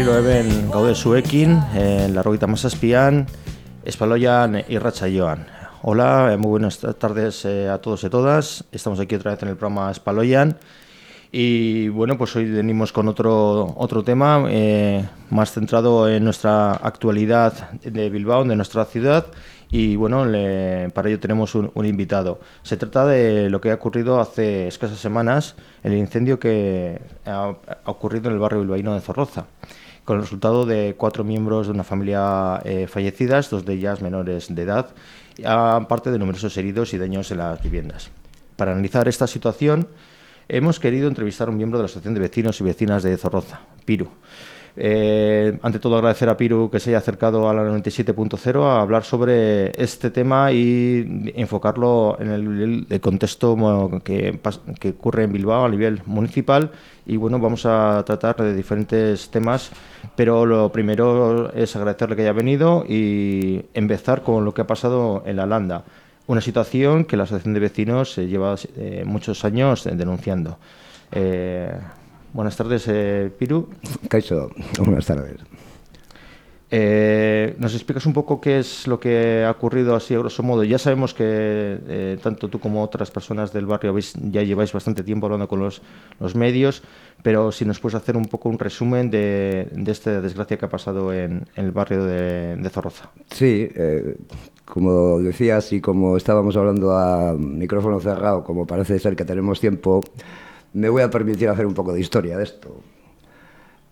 Berriro eben gaude zuekin, en la roguita Masazpian, Espaloyan y Rachayoan. Hola, eh, muy buenas tardes eh, a todos y todas. Estamos aquí otra vez en el programa Espaloyan. Y bueno, pues hoy venimos con otro, otro tema eh, más centrado en nuestra actualidad de Bilbao, de nuestra ciudad. Y bueno, para ello tenemos un, invitado. Se trata de lo que ha ocurrido hace escasas semanas, el incendio que ha, ocurrido en el barrio bilbaíno de Zorroza, con el resultado de cuatro miembros de una familia eh, fallecidas, dos de ellas menores de edad, aparte de numerosos heridos y daños en las viviendas. Para analizar esta situación, hemos querido entrevistar a un miembro de la Asociación de Vecinos y Vecinas de Zorroza, Piru. Eh, ante todo agradecer a Piru que se haya acercado a la 97.0 a hablar sobre este tema y enfocarlo en el, contexto que, ocurre en Bilbao a nivel municipal y bueno, vamos a tratar de diferentes temas, pero lo primero es agradecerle que haya venido y empezar con lo que ha pasado en la Landa, una situación que la Asociación de Vecinos lleva eh, muchos años denunciando. Eh, Buenas tardes, eh, Piru. Caixo, buenas tardes. Eh, ¿Nos explicas un poco qué es lo que ha ocurrido así a grosso modo? Ya sabemos que eh, tanto tú como otras personas del barrio ya lleváis bastante tiempo hablando con los, medios, pero si nos puedes hacer un poco un resumen de, esta desgracia que ha pasado en, el barrio de, de Zorroza. Sí, eh, como decías y como estábamos hablando a micrófono cerrado, como parece ser que tenemos tiempo, me voy a permitir hacer un poco de historia de esto.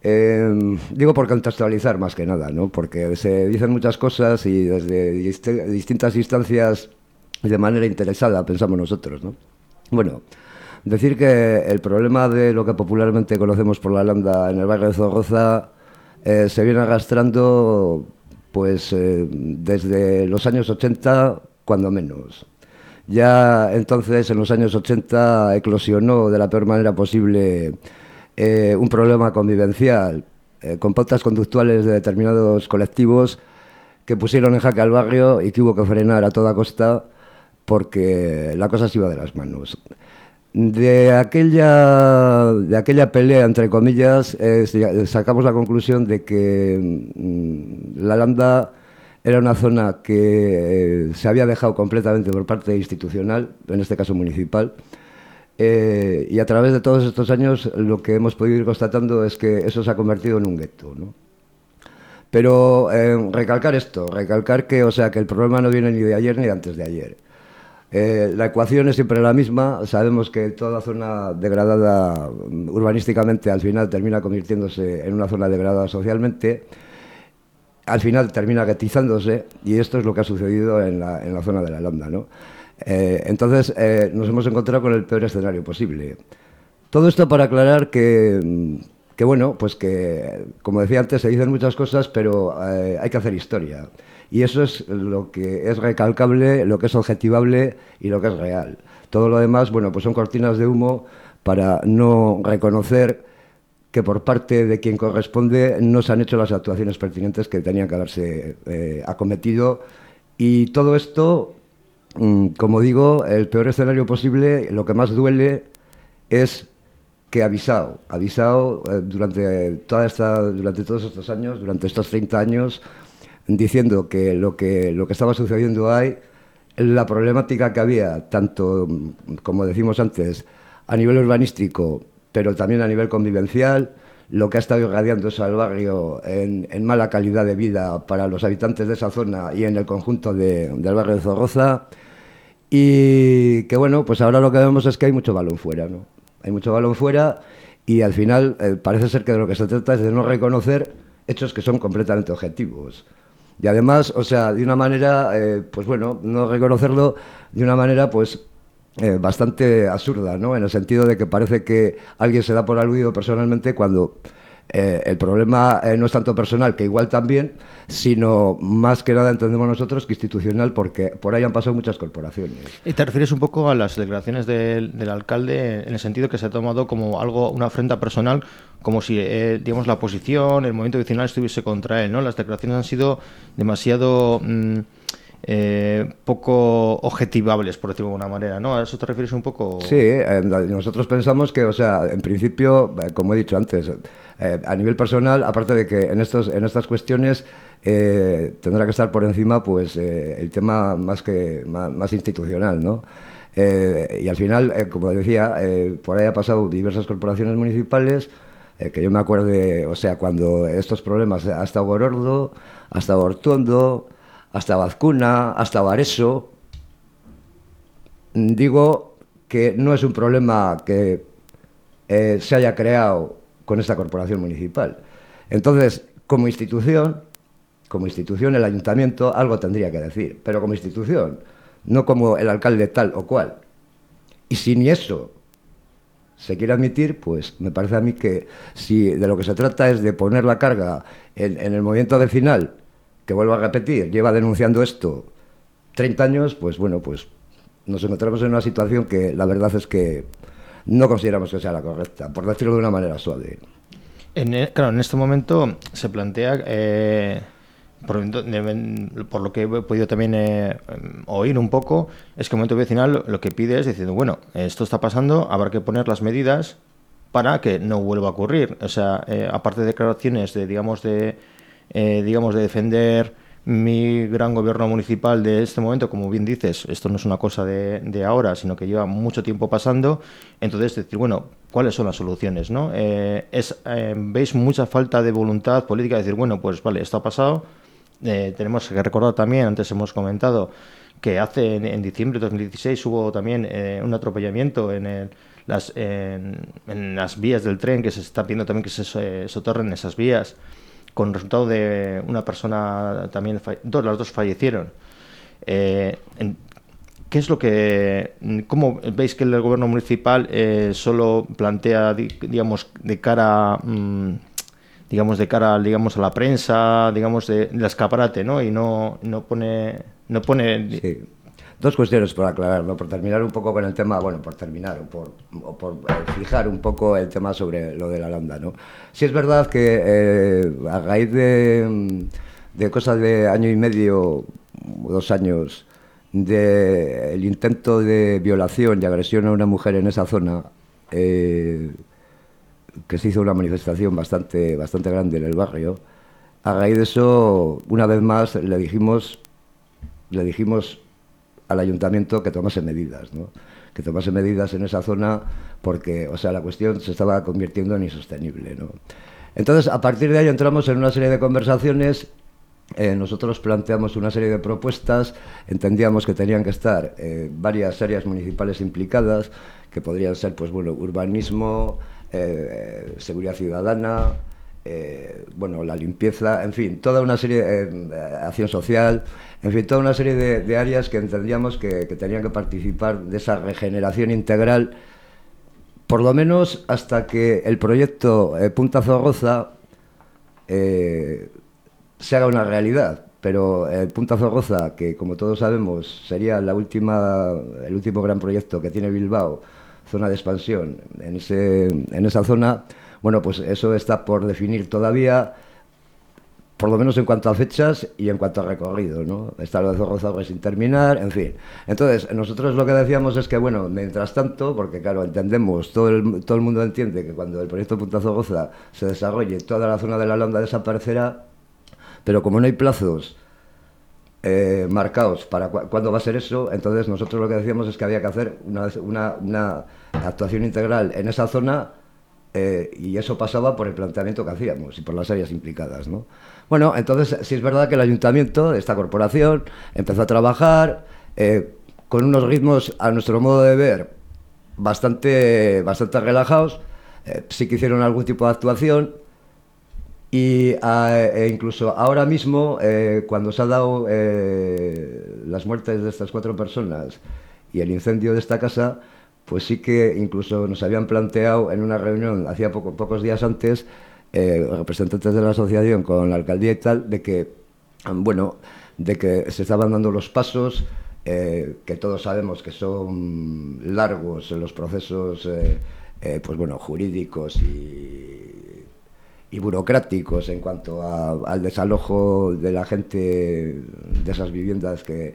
Eh, digo por contextualizar más que nada, ¿no? porque se dicen muchas cosas y desde distintas instancias de manera interesada pensamos nosotros. ¿no? Bueno, decir que el problema de lo que popularmente conocemos por la landa en el barrio de Zaragoza eh, se viene arrastrando pues eh, desde los años 80, cuando menos. Ya entonces, en los años 80, eclosionó de la peor manera posible eh, un problema convivencial eh, con pautas conductuales de determinados colectivos que pusieron en jaque al barrio y que hubo que frenar a toda costa porque la cosa se iba de las manos. De aquella, de aquella pelea, entre comillas, eh, sacamos la conclusión de que mm, la Landa era una zona que eh, se había dejado completamente por parte institucional, en este caso municipal, eh, y a través de todos estos años lo que hemos podido ir constatando es que eso se ha convertido en un gueto. Pero eh, recalcar esto, recalcar que, o sea, que el problema no viene ni de ayer ni de antes de ayer. la ecuación es siempre la misma. Sabemos que toda zona degradada urbanísticamente al final termina convirtiéndose en una zona degradada socialmente al final termina gatizándose y esto es lo que ha sucedido en la, en la zona de la Lambda. ¿no? Eh, entonces eh, nos hemos encontrado con el peor escenario posible. Todo esto para aclarar que, que, bueno, pues que, como decía antes, se dicen muchas cosas, pero eh, hay que hacer historia. Y eso es lo que es recalcable, lo que es objetivable y lo que es real. Todo lo demás, bueno, pues son cortinas de humo para no reconocer que por parte de quien corresponde no se han hecho las actuaciones pertinentes que tenían que haberse eh, acometido. Y todo esto, mm, como digo, el peor escenario posible, lo que más duele es que avisado, avisado eh, durante, toda esta, durante todos estos años, durante estos 30 años, diciendo que lo que, lo que estaba sucediendo ahí, la problemática que había, tanto, mm, como decimos antes, a nivel urbanístico, pero también a nivel convivencial, lo que ha estado irradiando al barrio en, mala calidad de vida para los habitantes de esa zona y en el conjunto del barrio de Zorroza. Y que bueno, pues ahora lo que vemos es que hay mucho balón fuera, ¿no? Hay mucho balón fuera y al final eh, parece ser que de lo que se trata es de no reconocer hechos que son completamente objetivos. Y además, o sea, de una manera, eh, pues bueno, no reconocerlo de una manera, pues eh, bastante absurda, ¿no? En el sentido de que parece que alguien se da por aludido personalmente cuando eh, el problema no es tanto personal, que igual también, sino más que nada entendemos nosotros que institucional, porque por ahí han pasado muchas corporaciones. ¿Y te refieres un poco a las declaraciones del, alcalde en el sentido que se ha tomado como algo, una afrenta personal, como si, digamos, la oposición, el movimiento vecinal estuviese contra él, ¿no? Las declaraciones han sido demasiado... Mm, eh, poco objetivables, por decirlo de alguna manera, ¿no? ¿A eso te refieres un poco? Sí, eh, nosotros pensamos que, o sea, en principio, eh, como he dicho antes, a nivel personal, aparte de que en, estos, en estas cuestiones tendrá que estar por encima pues el tema más, que, más, institucional, ¿no? y al final, como decía, por ahí ha pasado diversas corporaciones municipales, que yo me acuerdo, o sea, cuando estos problemas, hasta Borordo, hasta Ortondo, hasta Vazcuna, hasta Bareso. Digo que no es un problema que eh, se haya creado con esta corporación municipal. Entonces, como institución, como institución, el ayuntamiento algo tendría que decir, pero como institución, no como el alcalde tal o cual. Y si ni eso se quiere admitir, pues me parece a mí que si de lo que se trata es de poner la carga en, en el movimiento vecinal que vuelvo a repetir, lleva denunciando esto 30 años, pues bueno, pues nos encontramos en una situación que la verdad es que no consideramos que sea la correcta, por decirlo de una manera suave. En, e, claro, en este momento se plantea, eh, por, lo que he podido también eh, oír un poco, es que el momento vecinal lo que pide es diciendo, bueno, esto está pasando, habrá que poner las medidas para que no vuelva a ocurrir. O sea, eh, aparte de declaraciones de, digamos, de eh, digamos, de defender mi gran gobierno municipal de este momento, como bien dices, esto no es una cosa de, ahora, sino que lleva mucho tiempo pasando, entonces decir, bueno, ¿cuáles son las soluciones? ¿no? Eh, es, eh, ¿Veis mucha falta de voluntad política de decir, bueno, pues vale, esto ha pasado, tenemos que recordar también, antes hemos comentado, que hace en, diciembre de 2016 hubo también un atropellamiento en, las, en, las vías del tren, que se está pidiendo también que se soterren esas vías con resultado de una persona también, dos, las dos fallecieron. Eh, ¿Qué es lo que, cómo veis que el gobierno municipal eh, solo plantea, digamos, de cara, mm, digamos, de cara, digamos, a la prensa, digamos, de, de escaparate, ¿no? Y no, no pone, no pone Dos cuestiones por aclarar, ¿no? por terminar un poco con el tema, bueno, por terminar, o por, por eh, fijar un poco el tema sobre lo de la lambda. ¿no? Sí es verdad que eh, a raíz de, de cosas de año y medio, dos años, del intento de violación y agresión a una mujer en esa zona, eh, que se hizo una manifestación bastante, bastante grande en el barrio, a raíz de eso, una vez más, le dijimos, le dijimos al ayuntamiento que tomase medidas, ¿no? que tomase medidas en esa zona porque, o sea, la cuestión se estaba convirtiendo en insostenible. ¿no? Entonces, a partir de ahí entramos en una serie de conversaciones eh, nosotros planteamos una serie de propuestas, entendíamos que tenían que estar eh, varias áreas municipales implicadas, que podrían ser, pues bueno, urbanismo, eh, seguridad ciudadana, eh, bueno, la limpieza, en fin, toda una serie de eh, acción social, en fin, toda una serie de, áreas que entendíamos que, tenían que participar de esa regeneración integral, por lo menos hasta que el proyecto eh, Punta Zorroza se haga una realidad. Pero el Punta Zorroza, que como todos sabemos sería la última, el último gran proyecto que tiene Bilbao, zona de expansión en, ese, en esa zona, bueno, pues eso está por definir todavía, por lo menos en cuanto a fechas y en cuanto a recorrido, ¿no? Está lo de Zorrozaga sin terminar, en fin. Entonces, nosotros lo que decíamos es que, bueno, mientras tanto, porque claro, entendemos, todo el, todo el mundo entiende que cuando el proyecto Punta Zorroza se desarrolle, toda la zona de la Landa desaparecerá, pero como no hay plazos eh, marcados para cuándo va a ser eso, entonces nosotros lo que decíamos es que había que hacer una, una, una actuación integral en esa zona eh, y eso pasaba por el planteamiento que hacíamos y por las áreas implicadas. ¿no? Bueno, entonces sí es verdad que el ayuntamiento, esta corporación, empezó a trabajar eh, con unos ritmos, a nuestro modo de ver, bastante, bastante relajados. Eh, sí que hicieron algún tipo de actuación. Y e incluso ahora mismo, cuando se han dado las muertes de estas cuatro personas y el incendio de esta casa, pues sí que incluso nos habían planteado en una reunión hacía pocos días antes, eh, representantes de la asociación con la alcaldía y tal, de que, bueno, de que se estaban dando los pasos, eh, que todos sabemos que son largos los procesos, eh, pues bueno, jurídicos y, burocráticos en cuanto al desalojo de la gente de esas viviendas que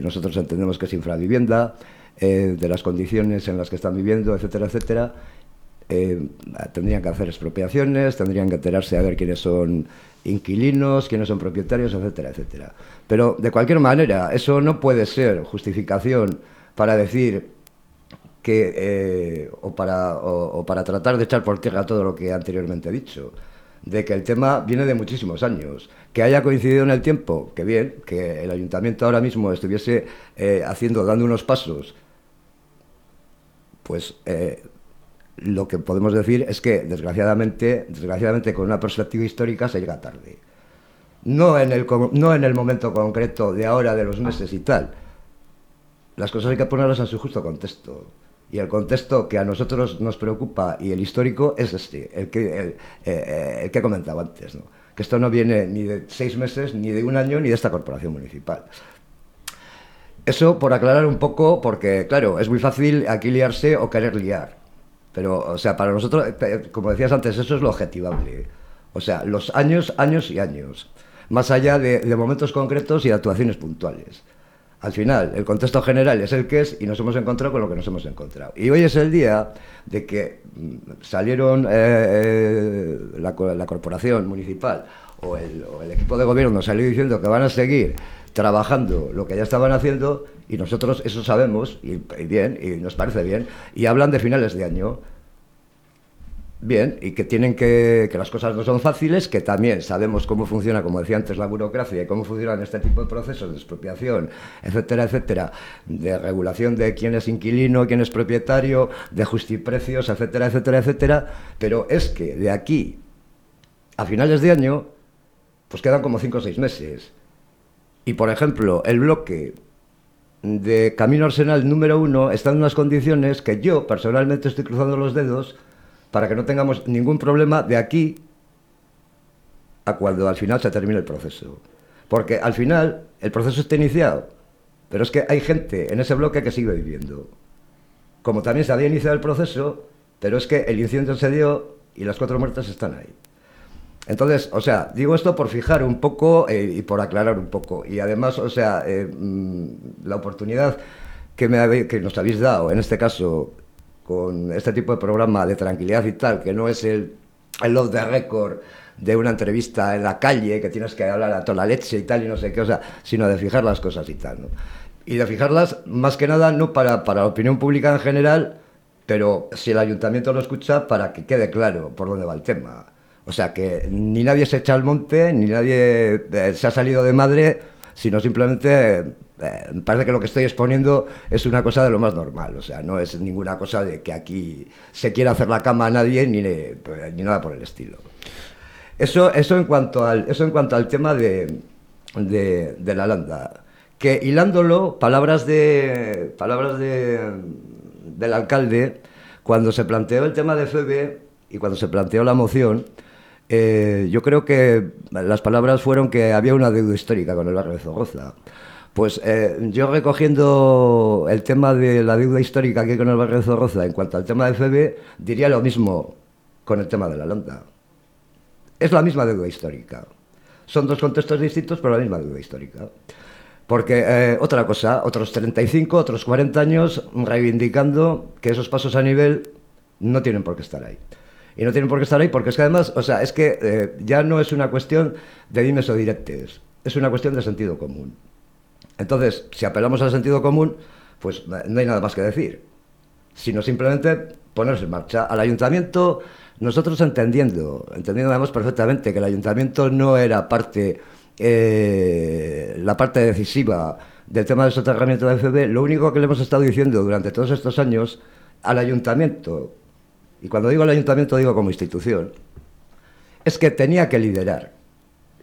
nosotros entendemos que es infravivienda. Eh, de las condiciones en las que están viviendo, etcétera, etcétera, eh, tendrían que hacer expropiaciones, tendrían que enterarse a ver quiénes son inquilinos, quiénes son propietarios, etcétera, etcétera. Pero de cualquier manera, eso no puede ser justificación para decir que, eh, o, para, o, para tratar de echar por tierra todo lo que anteriormente he dicho, de que el tema viene de muchísimos años, que haya coincidido en el tiempo, que bien, que el ayuntamiento ahora mismo estuviese haciendo, dando unos pasos pues eh, lo que podemos decir es que desgraciadamente, desgraciadamente con una perspectiva histórica se llega tarde. No en, el, no en el momento concreto de ahora, de los meses y tal. Las cosas hay que ponerlas en su justo contexto. Y el contexto que a nosotros nos preocupa y el histórico es este, el que, eh, eh, que he comentado antes. Que esto no viene ni de seis meses, ni de un año, ni de esta corporación municipal. Eso por aclarar un poco, porque claro, es muy fácil aquí liarse o querer liar. Pero, o sea, para nosotros, eh, como decías antes, eso es lo objetivable. O sea, los años, años y años. Más allá de, momentos concretos y actuaciones puntuales. Al final, el contexto general es el que es y nos hemos encontrado con lo que nos hemos encontrado. Y hoy es el día de que mm, salieron eh, eh, la, corporación municipal o o el equipo de gobierno salió diciendo que van a seguir trabajando lo que ya estaban haciendo y nosotros eso sabemos y, bien y nos parece bien. Y hablan de finales de año. Bien y que tienen que que las cosas no son fáciles que también sabemos cómo funciona como decía antes la burocracia y cómo funcionan este tipo de procesos de expropiación etcétera etcétera de regulación de quién es inquilino quién es propietario de justiprecios etcétera etcétera etcétera. Pero es que de aquí a finales de año pues quedan como cinco o seis meses y, por ejemplo, el bloque de Camino Arsenal número uno está en unas condiciones que yo personalmente estoy cruzando los dedos para que no tengamos ningún problema de aquí a cuando al final se termine el proceso. Porque al final el proceso está iniciado, pero es que hay gente en ese bloque que sigue viviendo. Como también se había iniciado el proceso, pero es que el incendio se dio y las cuatro muertas están ahí. Entonces, o sea, digo esto por fijar un poco eh, y por aclarar un poco. Y además, o sea, eh, mm, la oportunidad que, me que nos habéis dado, en este caso, con este tipo de programa de tranquilidad y tal, que no es el, el love the record de una entrevista en la calle, que tienes que hablar a toda la leche y tal, y no sé qué, o sea, sino de fijar las cosas y tal, ¿no? Y de fijarlas, más que nada, no para, para la opinión pública en general, pero si el ayuntamiento lo escucha, para que quede claro por dónde va el tema. O sea que ni nadie se echa al monte, ni nadie eh, se ha salido de madre, sino simplemente eh, parece que lo que estoy exponiendo es una cosa de lo más normal. O sea, no es ninguna cosa de que aquí se quiera hacer la cama a nadie ni, ni nada por el estilo. Eso, eso, en cuanto al, eso en cuanto al tema de, de, la landa. Que hilándolo, palabras de palabras de, del alcalde, cuando se planteó el tema de FEBE y cuando se planteó la moción, eh, yo creo que las palabras fueron que había una deuda histórica con el barrio de Zaragoza. Pues eh, yo recogiendo el tema de la deuda histórica que hay con el barrio de Zaragoza en cuanto al tema de FEBE, diría lo mismo con el tema de la landa. Es la misma deuda histórica. Son dos contextos distintos, pero la misma deuda histórica. Porque eh, otra cosa, otros 35, otros 40 años reivindicando que esos pasos a nivel no tienen por qué estar ahí y no tienen por qué estar ahí porque es que además, o sea, es que eh, ya no es una cuestión de dimes o directes, es una cuestión de sentido común. Entonces, si apelamos al sentido común, pues no hay nada más que decir, sino simplemente ponerse en marcha. Al ayuntamiento, nosotros entendiendo, entendiendo perfectamente que el ayuntamiento no era parte, eh, la parte decisiva del tema del soterramiento de FB, lo único que le hemos estado diciendo durante todos estos años al ayuntamiento, y cuando digo al ayuntamiento digo como institución, es que tenía que liderar,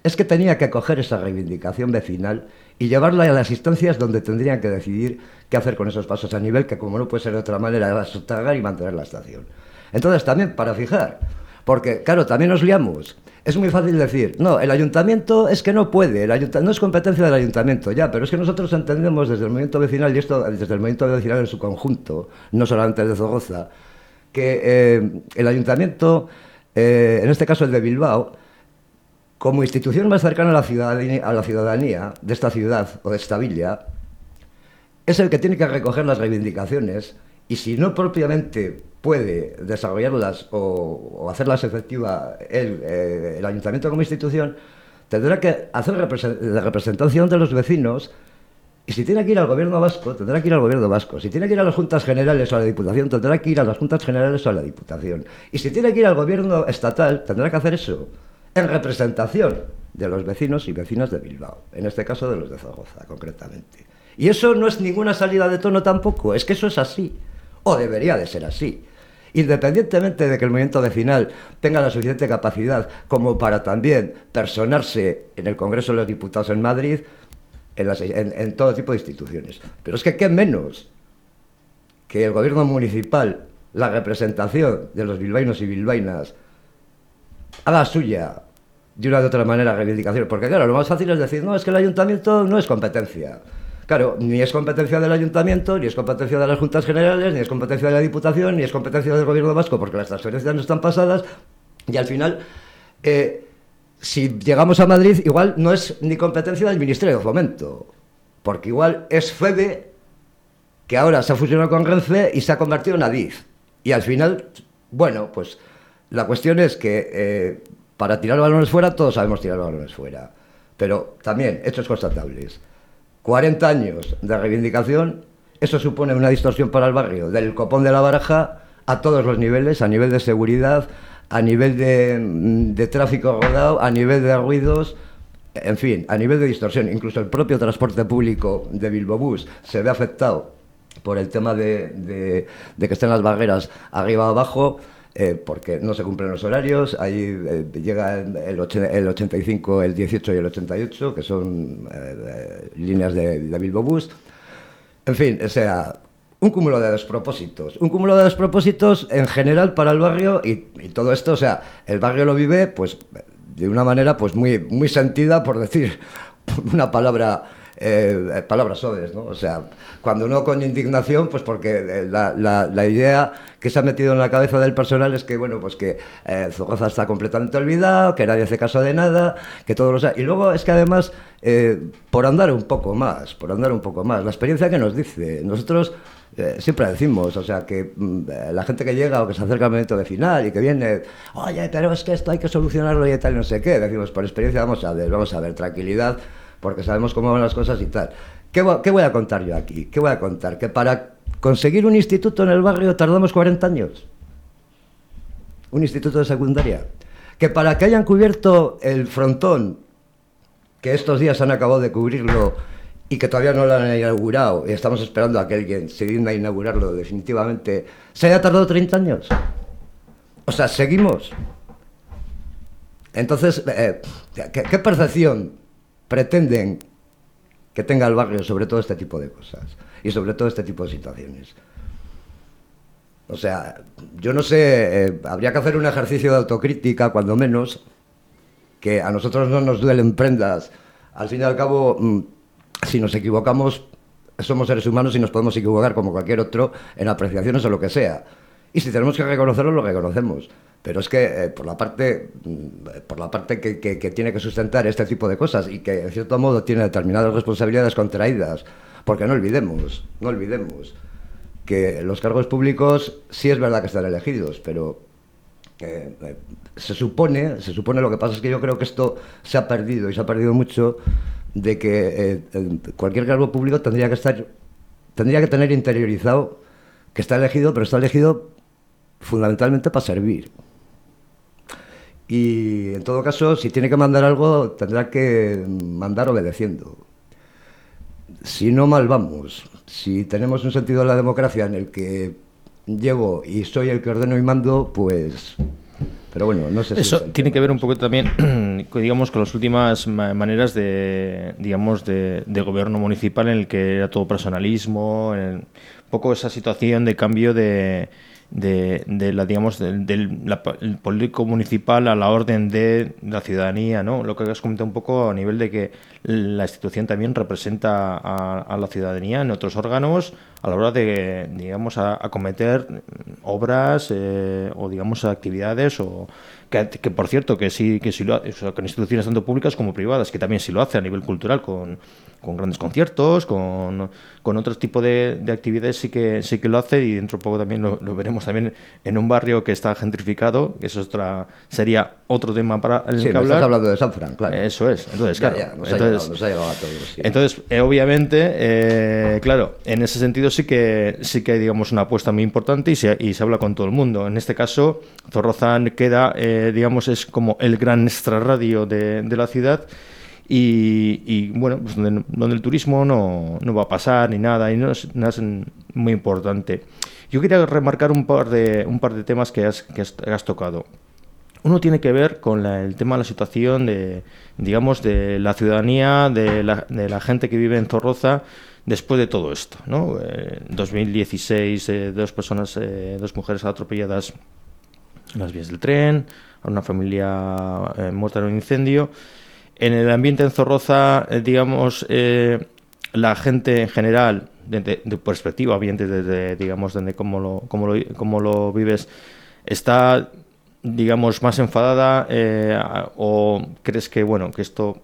es que tenía que coger esa reivindicación vecinal y llevarla a las instancias donde tendrían que decidir qué hacer con esos pasos a nivel, que como no puede ser de otra manera, era soterrar y mantener la estación. Entonces también para fijar, porque claro, también nos liamos. Es muy fácil decir, no, el ayuntamiento es que no puede, el no es competencia del ayuntamiento, ya, pero es que nosotros entendemos desde el movimiento vecinal, y esto desde el movimiento vecinal en su conjunto, no solamente de Zaragoza, que eh, el ayuntamiento, eh, en este caso el de Bilbao, como institución más cercana a la, ciudadanía, a la ciudadanía de esta ciudad o de esta villa, es el que tiene que recoger las reivindicaciones y si no propiamente puede desarrollarlas o, hacerlas efectivas eh, el, ayuntamiento como institución, tendrá que hacer la representación de los vecinos y si tiene que ir al gobierno vasco, tendrá que ir al gobierno vasco. Si tiene que ir a las juntas generales o a la diputación, tendrá que ir a las juntas generales o a la diputación. Y si tiene que ir al gobierno estatal, tendrá que hacer eso en representación de los vecinos y vecinas de Bilbao, en este caso de los de Zaragoza, concretamente. Y eso no es ninguna salida de tono tampoco, es que eso es así, o debería de ser así. Independientemente de que el movimiento vecinal tenga la suficiente capacidad como para también personarse en el Congreso de los Diputados en Madrid, en, en todo tipo de instituciones. Pero es que qué menos que el gobierno municipal, la representación de los bilbainos y bilbainas, haga suya de una u otra manera reivindicación. Porque claro, lo más fácil es decir, no, es que el ayuntamiento no es competencia. Claro, ni es competencia del ayuntamiento, ni es competencia de las juntas generales, ni es competencia de la diputación, ni es competencia del gobierno vasco, porque las transferencias no están pasadas. Y al final, eh, si llegamos a Madrid, igual no es ni competencia del Ministerio de Fomento, porque igual es FEDE, que ahora se ha fusionado con Renfe y se ha convertido en ADIF. Y al final, bueno, pues la cuestión es que eh, para tirar balones fuera, todos sabemos tirar balones fuera. Pero también, hechos constatables. 40 años de reivindicación, eso supone una distorsión para el barrio, del copón de la baraja a todos los niveles, a nivel de seguridad, a nivel de, de tráfico rodado, a nivel de ruidos, en fin, a nivel de distorsión. Incluso el propio transporte público de Bilbo Bus se ve afectado por el tema de, de, de que estén las barreras arriba o abajo. Eh, porque no se cumplen los horarios, ahí eh, llega el, el, 85, el 18 y el 88, que son eh, líneas de, de, Bilbo Bus. En fin, o sea, un cúmulo de despropósitos. Un cúmulo de despropósitos en general para el barrio y, todo esto, o sea, el barrio lo vive pues de una manera pues muy, muy sentida, por decir una palabra eh, palabras suaves, ¿no? O sea, cuando uno con indignación, pues porque eh, la, la, idea que se ha metido en la cabeza del personal es que, bueno, pues que eh, está completamente olvidado, que nadie hace caso de nada, que todo lo sea. Y luego es que además, eh, por andar un poco más, por andar un poco más, la experiencia que nos dice, nosotros eh, siempre decimos, o sea, que mm, la gente que llega o que se acerca al momento de final y que viene, oye, pero es que esto hay que solucionarlo y tal, y no sé qué, decimos, por experiencia, vamos a ver, vamos a ver, tranquilidad porque sabemos cómo van las cosas y tal. ¿Qué, ¿Qué, voy a contar yo aquí? ¿Qué voy a contar? Que para conseguir un instituto en el barrio tardamos 40 años. Un instituto de secundaria. Que para que hayan cubierto el frontón, que estos días han acabado de cubrirlo y que todavía no lo han inaugurado, y estamos esperando a que alguien se digna a inaugurarlo definitivamente, se haya tardado 30 años. O sea, seguimos. Entonces, eh, ¿qué, ¿qué percepción pretenden que tenga el barrio sobre todo este tipo de cosas y sobre todo este tipo de situaciones. O sea, yo no sé, eh, habría que hacer un ejercicio de autocrítica, cuando menos, que a nosotros no nos duelen prendas. Al fin y al cabo, mmm, si nos equivocamos, somos seres humanos y nos podemos equivocar como cualquier otro en apreciaciones o lo que sea. Y si tenemos que reconocerlo, lo reconocemos pero es que eh, por la parte, mm, por la parte que, que, que, tiene que sustentar este tipo de cosas y que en cierto modo tiene determinadas responsabilidades contraídas, porque no olvidemos, no olvidemos que los cargos públicos sí es verdad que están elegidos, pero eh, eh, se supone, se supone lo que pasa es que yo creo que esto se ha perdido y se ha perdido mucho de que eh, cualquier cargo público tendría que estar, tendría que tener interiorizado que está elegido, pero está elegido fundamentalmente para servir. Y en todo caso, si tiene que mandar algo, tendrá que mandar obedeciendo. Si no, mal vamos. Si tenemos un sentido de la democracia en el que llego y soy el que ordeno y mando, pues pero bueno, no sé Eso tiene que ver un poco también, digamos, con las últimas maneras de, digamos, de, gobierno municipal en el que era todo personalismo, un poco esa situación de cambio de, de, la digamos del político municipal a la orden de la ciudadanía no lo que has comentado un poco a nivel de que la institución también representa a, la ciudadanía en otros órganos a la hora de digamos acometer obras eh, o digamos actividades o que, por cierto que sí que sí lo con instituciones tanto públicas como privadas que también sí lo hace a nivel cultural con, con grandes conciertos con, con otro tipo de, de, actividades sí que sí que lo hace y dentro de poco también lo, veremos también en un barrio que está gentrificado que eso otra sería otro tema para el sí, que hablar. Estás hablando de San Fran, claro. Eso es. Entonces, claro. entonces, ha llegado, a todos, entonces eh, obviamente, eh, claro, en ese sentido sí que sí que hay, digamos, una apuesta muy importante y se, y se habla con todo el mundo. En este caso, Zorrozán queda, eh, digamos, es como el gran extrarradio de, de la ciudad. Y, bueno, pues donde, el turismo no, no, va a pasar ni nada, y no es, no muy importante. Yo quería remarcar un par de, un par de temas que has, que has tocado. Uno tiene que ver con el tema de la situación de, digamos, de la ciudadanía, de la, de la gente que vive en Zorroza después de todo esto. ¿no? En 2016, eh, dos personas, eh, dos mujeres atropelladas en las vías del tren, una familia eh, muerta en un incendio. En el ambiente en Zorroza, digamos, la gente en general, de, perspectiva, bien desde, digamos, desde cómo lo, cómo lo, cómo lo vives, está digamos, más enfadada eh, o crees que, bueno, que esto,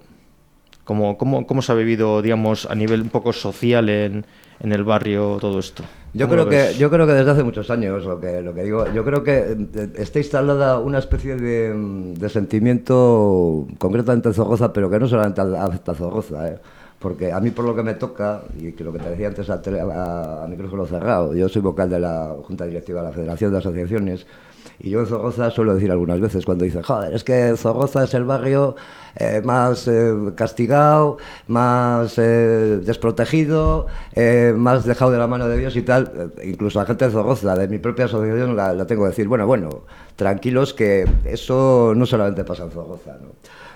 ¿cómo, cómo, cómo se ha vivido, digamos, a nivel un poco social en, en el barrio todo esto? Yo creo, que, yo creo que desde hace muchos años, lo que, lo que digo, yo creo que eh, está instalada una especie de, de sentimiento, concretamente en Zaragoza, pero que no solamente afecta a Zaragoza, ¿eh? porque a mí por lo que me toca, y que lo que te decía antes a, a, a micrófono cerrado, yo soy vocal de la Junta Directiva de la Federación de Asociaciones, y yo en Zorroza suelo decir algunas veces cuando dicen, joder, es que Zorroza es el barrio eh, más eh, castigado, más eh, desprotegido, más dejado de la mano de Dios y tal. incluso la gente de Zorroza, de mi propia asociación, la, tengo que decir, bueno, bueno, tranquilos que eso no solamente pasa en Zorroza, ¿no?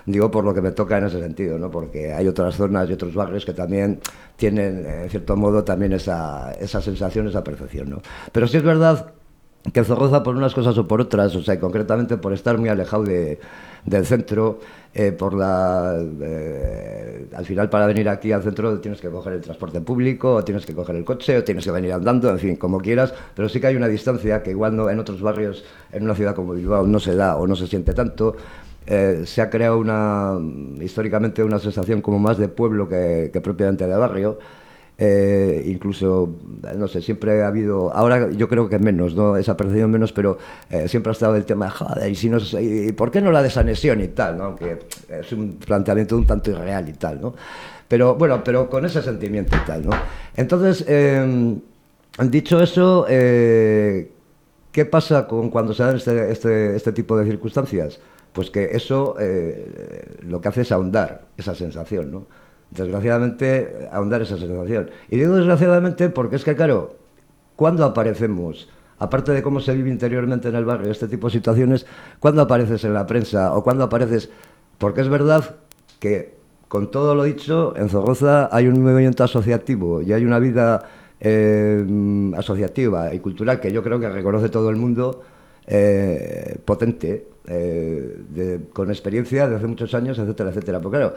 Digo por lo que me toca en ese sentido, ¿no? Porque hay otras zonas y otros barrios que también tienen, en cierto modo, también esa, esa sensación, esa percepción, ¿no? Pero sí es verdad que Zorroza por unas cosas o por otras, o sea, concretamente por estar muy alejado de, del centro, eh, por la, eh, al final para venir aquí al centro tienes que coger el transporte público, o tienes que coger el coche, o tienes que venir andando, en fin, como quieras, pero sí que hay una distancia que igual no, en otros barrios, en una ciudad como Bilbao, no se da o no se siente tanto. Eh, se ha creado una, históricamente una sensación como más de pueblo que, que propiamente de barrio. Eh, incluso, no sé, siempre ha habido, ahora yo creo que menos, ¿no? Esa percepción menos, pero eh, siempre ha estado el tema de, joder, ¿y, si no, y ¿por qué no la desanexión y tal, ¿no? Que es un planteamiento un tanto irreal y tal, ¿no? Pero bueno, pero con ese sentimiento y tal, ¿no? Entonces, eh, dicho eso, eh, ¿qué pasa con cuando se dan este, este, este tipo de circunstancias? Pues que eso lo que hace es ahondar esa sensación, ¿no? Desgraciadamente, ahondar esa sensación. Y digo desgraciadamente porque es que, claro, cuando aparecemos, aparte de cómo se vive interiormente en el barrio este tipo de situaciones, cuando apareces en la prensa o cuando apareces... Porque es verdad que, con todo lo dicho, en Zaragoza hay un movimiento asociativo y hay una vida eh, asociativa y cultural que yo creo que reconoce todo el mundo eh, potente, eh, con experiencia de hace muchos años, etcétera, etcétera. Porque claro,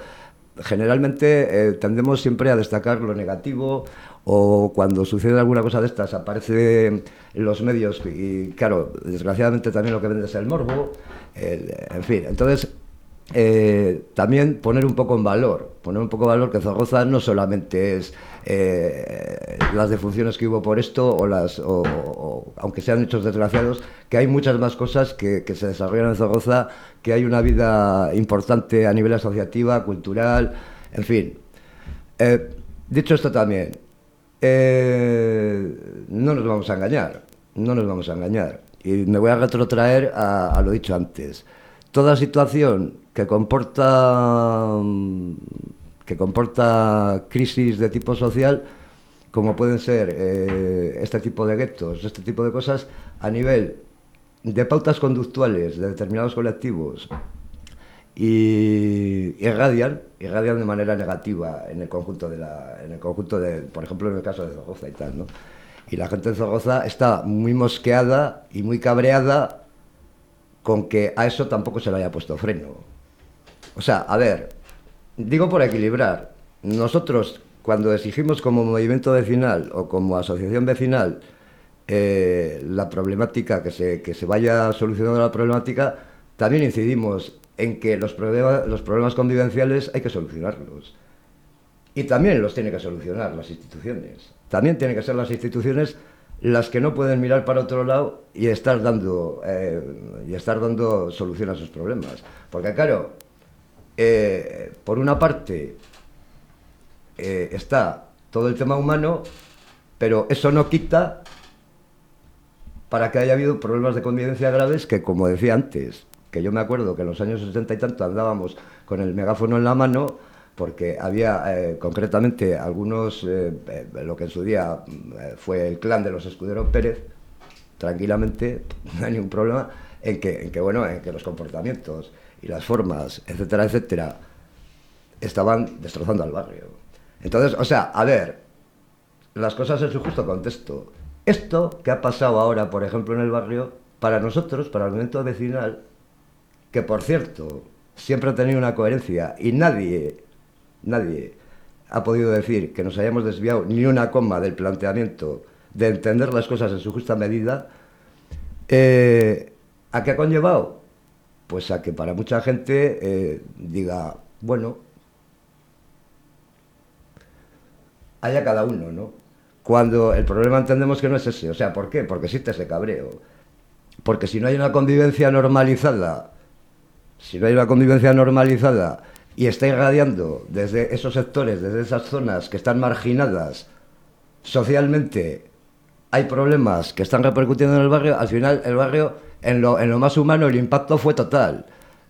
generalmente eh, tendemos siempre a destacar lo negativo o cuando sucede alguna cosa de estas aparece en los medios y claro, desgraciadamente también lo que vende es el morbo, en fin, entonces eh, también poner un poco en valor, poner un poco en valor que Zaragoza no solamente es eh, las defunciones que hubo por esto, o las, aunque sean hechos desgraciados, que hay muchas más cosas que, se desarrollan en Zaragoza, que hay una vida importante a nivel asociativa, cultural, en fin. Eh, dicho esto también, no nos vamos a engañar, no nos vamos a engañar. y me voy a retrotraer a lo dicho antes. Toda situación que comporta que comporta crisis de tipo social, como pueden ser eh, este tipo de guetos, este tipo de cosas, a nivel de pautas conductuales de determinados colectivos y irradian, irradian de manera negativa en el conjunto de la, en el conjunto de, por ejemplo, en el caso de Zaragoza y tal, ¿no? Y la gente de Zaragoza está muy mosqueada y muy cabreada con que a eso tampoco se le haya puesto freno. O sea, a ver, digo por equilibrar, nosotros cuando exigimos como movimiento vecinal o como asociación vecinal eh, la problemática, que se, que se vaya solucionando la problemática, también incidimos en que los, problemas, los problemas convivenciales hay que solucionarlos. Y también los tiene que solucionar las instituciones. También tienen que ser las instituciones las que no pueden mirar para otro lado y estar dando, eh, y estar dando solución a sus problemas. Porque claro, eh, por una parte eh, está todo el tema humano, pero eso no quita para que haya habido problemas de convivencia graves que, como decía antes, que yo me acuerdo que en los años 60 y tanto andábamos con el megáfono en la mano, porque había eh, concretamente algunos, lo que en su día fue el clan de los escuderos Pérez, tranquilamente, no hay ningún problema, en que, bueno, en que los comportamientos y las formas, etcétera, etcétera, estaban destrozando al barrio. Entonces, o sea, a ver, las cosas en su justo contexto. Esto que ha pasado ahora, por ejemplo, en el barrio, para nosotros, para el movimiento vecinal, que por cierto, siempre ha tenido una coherencia y nadie, nadie ha podido decir que nos hayamos desviado ni una coma del planteamiento de entender las cosas en su justa medida, eh, ¿a qué ha conllevado? Pues a que para mucha gente eh, diga, bueno, haya cada uno, ¿no? Cuando el problema entendemos que no es ese. O sea, ¿por qué? Porque existe ese cabreo. Porque si no hay una convivencia normalizada, si no hay una convivencia normalizada y está irradiando desde esos sectores, desde esas zonas que están marginadas socialmente, hay problemas que están repercutiendo en el barrio, al final el barrio en lo, en lo más humano el impacto fue total.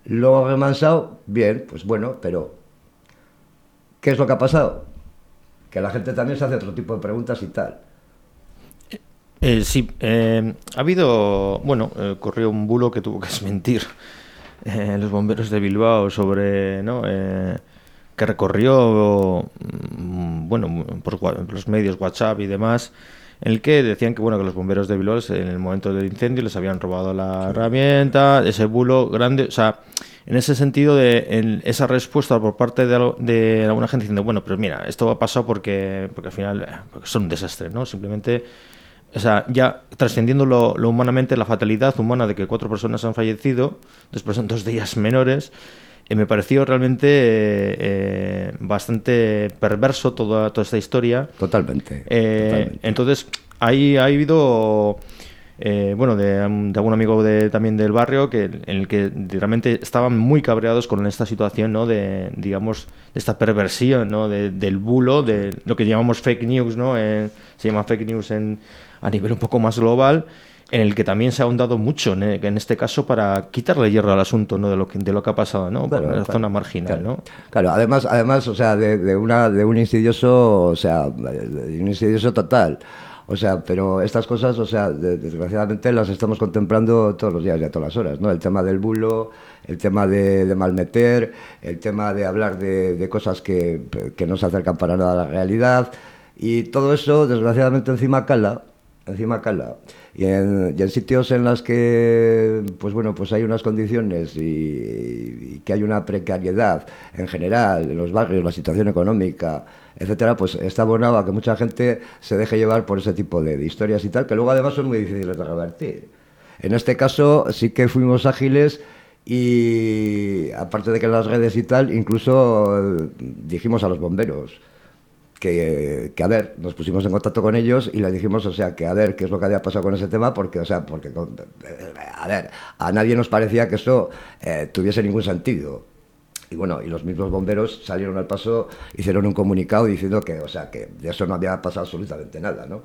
Lo remansado, bien, pues bueno, pero ¿qué es lo que ha pasado? Que la gente también se hace otro tipo de preguntas y tal. Eh, sí, eh, ha habido, bueno, eh, corrió un bulo que tuvo que desmentir los bomberos de Bilbao sobre, ¿no? que recorrió, mm, bueno, por los medios WhatsApp y demás, en el que decían que bueno que los bomberos de Bilbao en el momento del incendio les habían robado la herramienta, ese bulo grande, o sea, en ese sentido de esa respuesta por parte de, de, alguna gente diciendo, bueno, pero mira, esto va a pasar porque, porque al final porque son un desastre, ¿no? Simplemente, o sea, ya trascendiendo lo, humanamente, la fatalidad humana de que cuatro personas han fallecido, después son dos días menores, y me pareció realmente eh, bastante perverso toda, toda esta historia. Totalmente. Eh, entonces, ahí ha habido, eh, bueno, de, algún amigo de, también del barrio que, en el que realmente estaban muy cabreados con esta situación, ¿no? De, digamos, de esta perversión, ¿no? del bulo, de lo que llamamos fake news, ¿no? se llama fake news en, a nivel un poco más global en el que también se ha ahondado mucho en, este caso para quitarle hierro al asunto ¿no? de, lo que, de lo que ha pasado ¿no? en la zona marginal. Claro, ¿no? claro, además, además o sea, de, una, de un insidioso, o sea, de un insidioso total. O sea, pero estas cosas, o sea, desgraciadamente las estamos contemplando todos los días y a todas las horas, ¿no? El tema del bulo, el tema de, malmeter, el tema de hablar de, cosas que, que no se acercan para nada a la realidad. Y todo eso, desgraciadamente, encima cala, encima cala. Y en, sitios en los que pues bueno pues hay unas condiciones y, que hay una precariedad en general en los barrios la situación económica etcétera pues está abonado a que mucha gente se deje llevar por ese tipo de, historias y tal que luego además son muy difíciles de revertir. En este caso sí que fuimos ágiles y aparte de que las redes y tal incluso eh, dijimos a los bomberos que, a ver, nos pusimos en contacto con ellos y les dijimos, o sea, que a ver qué es lo que había pasado con ese tema, porque, o sea, porque, a ver, a nadie nos parecía que eso eh, tuviese ningún sentido. Y bueno, y los mismos bomberos salieron al paso, hicieron un comunicado diciendo que, o sea, que de eso no había pasado absolutamente nada, ¿no?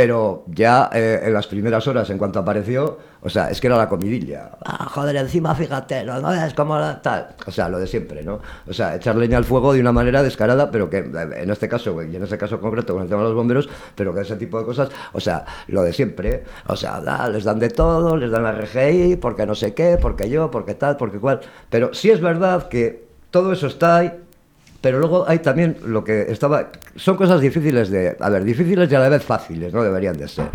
Pero ya eh, en las primeras horas, en cuanto apareció, o sea, es que era la comidilla. Ah, joder, encima fíjate, no, es como tal. O sea, lo de siempre, ¿no? O sea, echar leña al fuego de una manera descarada, pero que en este caso, y en este caso concreto con el tema de los bomberos, pero que ese tipo de cosas, o sea, lo de siempre, o sea, les dan de todo, les dan la RGI, porque no sé qué, porque yo, porque tal, porque cual. Pero sí es verdad que todo eso está ahí, pero luego hay también lo que estaba... Son cosas difíciles de... A ver, difíciles y a la vez fáciles, ¿no? Deberían de ser.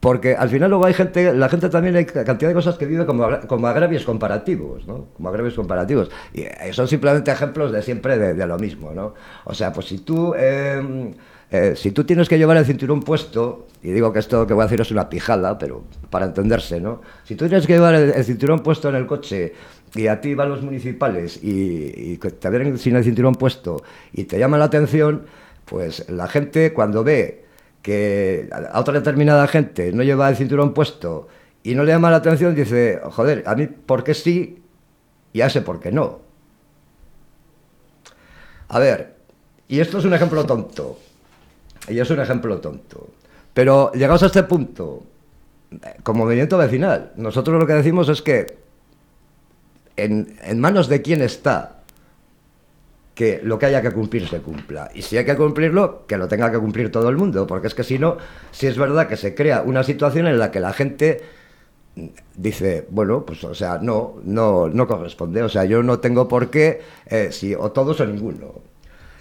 Porque al final luego hay gente, la gente también hay cantidad de cosas que vive como, como agravios comparativos, ¿no? Como agravios comparativos. Y eh, son simplemente ejemplos de siempre de, lo mismo, ¿no? O sea, pues si tú... Em, eh, si tú tienes que llevar el cinturón puesto, y digo que esto que voy a decir es una pijada, pero para entenderse, ¿no? Si tú tienes que llevar el cinturón puesto en el coche y a ti van los municipales y, te ven sin el cinturón puesto y te llama la atención, pues la gente cuando ve que a otra determinada gente no lleva el cinturón puesto y no le llama la atención, dice, joder, a mí por qué sí y a ese por qué no. A ver, y esto es un ejemplo tonto, y es un ejemplo tonto, pero llegados a este punto, como movimiento vecinal, nosotros lo que decimos es que en, manos de quién está que lo que haya que cumplir se cumpla. Y si hay que cumplirlo, que lo tenga que cumplir todo el mundo, porque es que si no, si es verdad que se crea una situación en la que la gente dice, bueno, pues o sea, no, no, no corresponde, o sea, yo no tengo por qué, eh, si o todos o ninguno.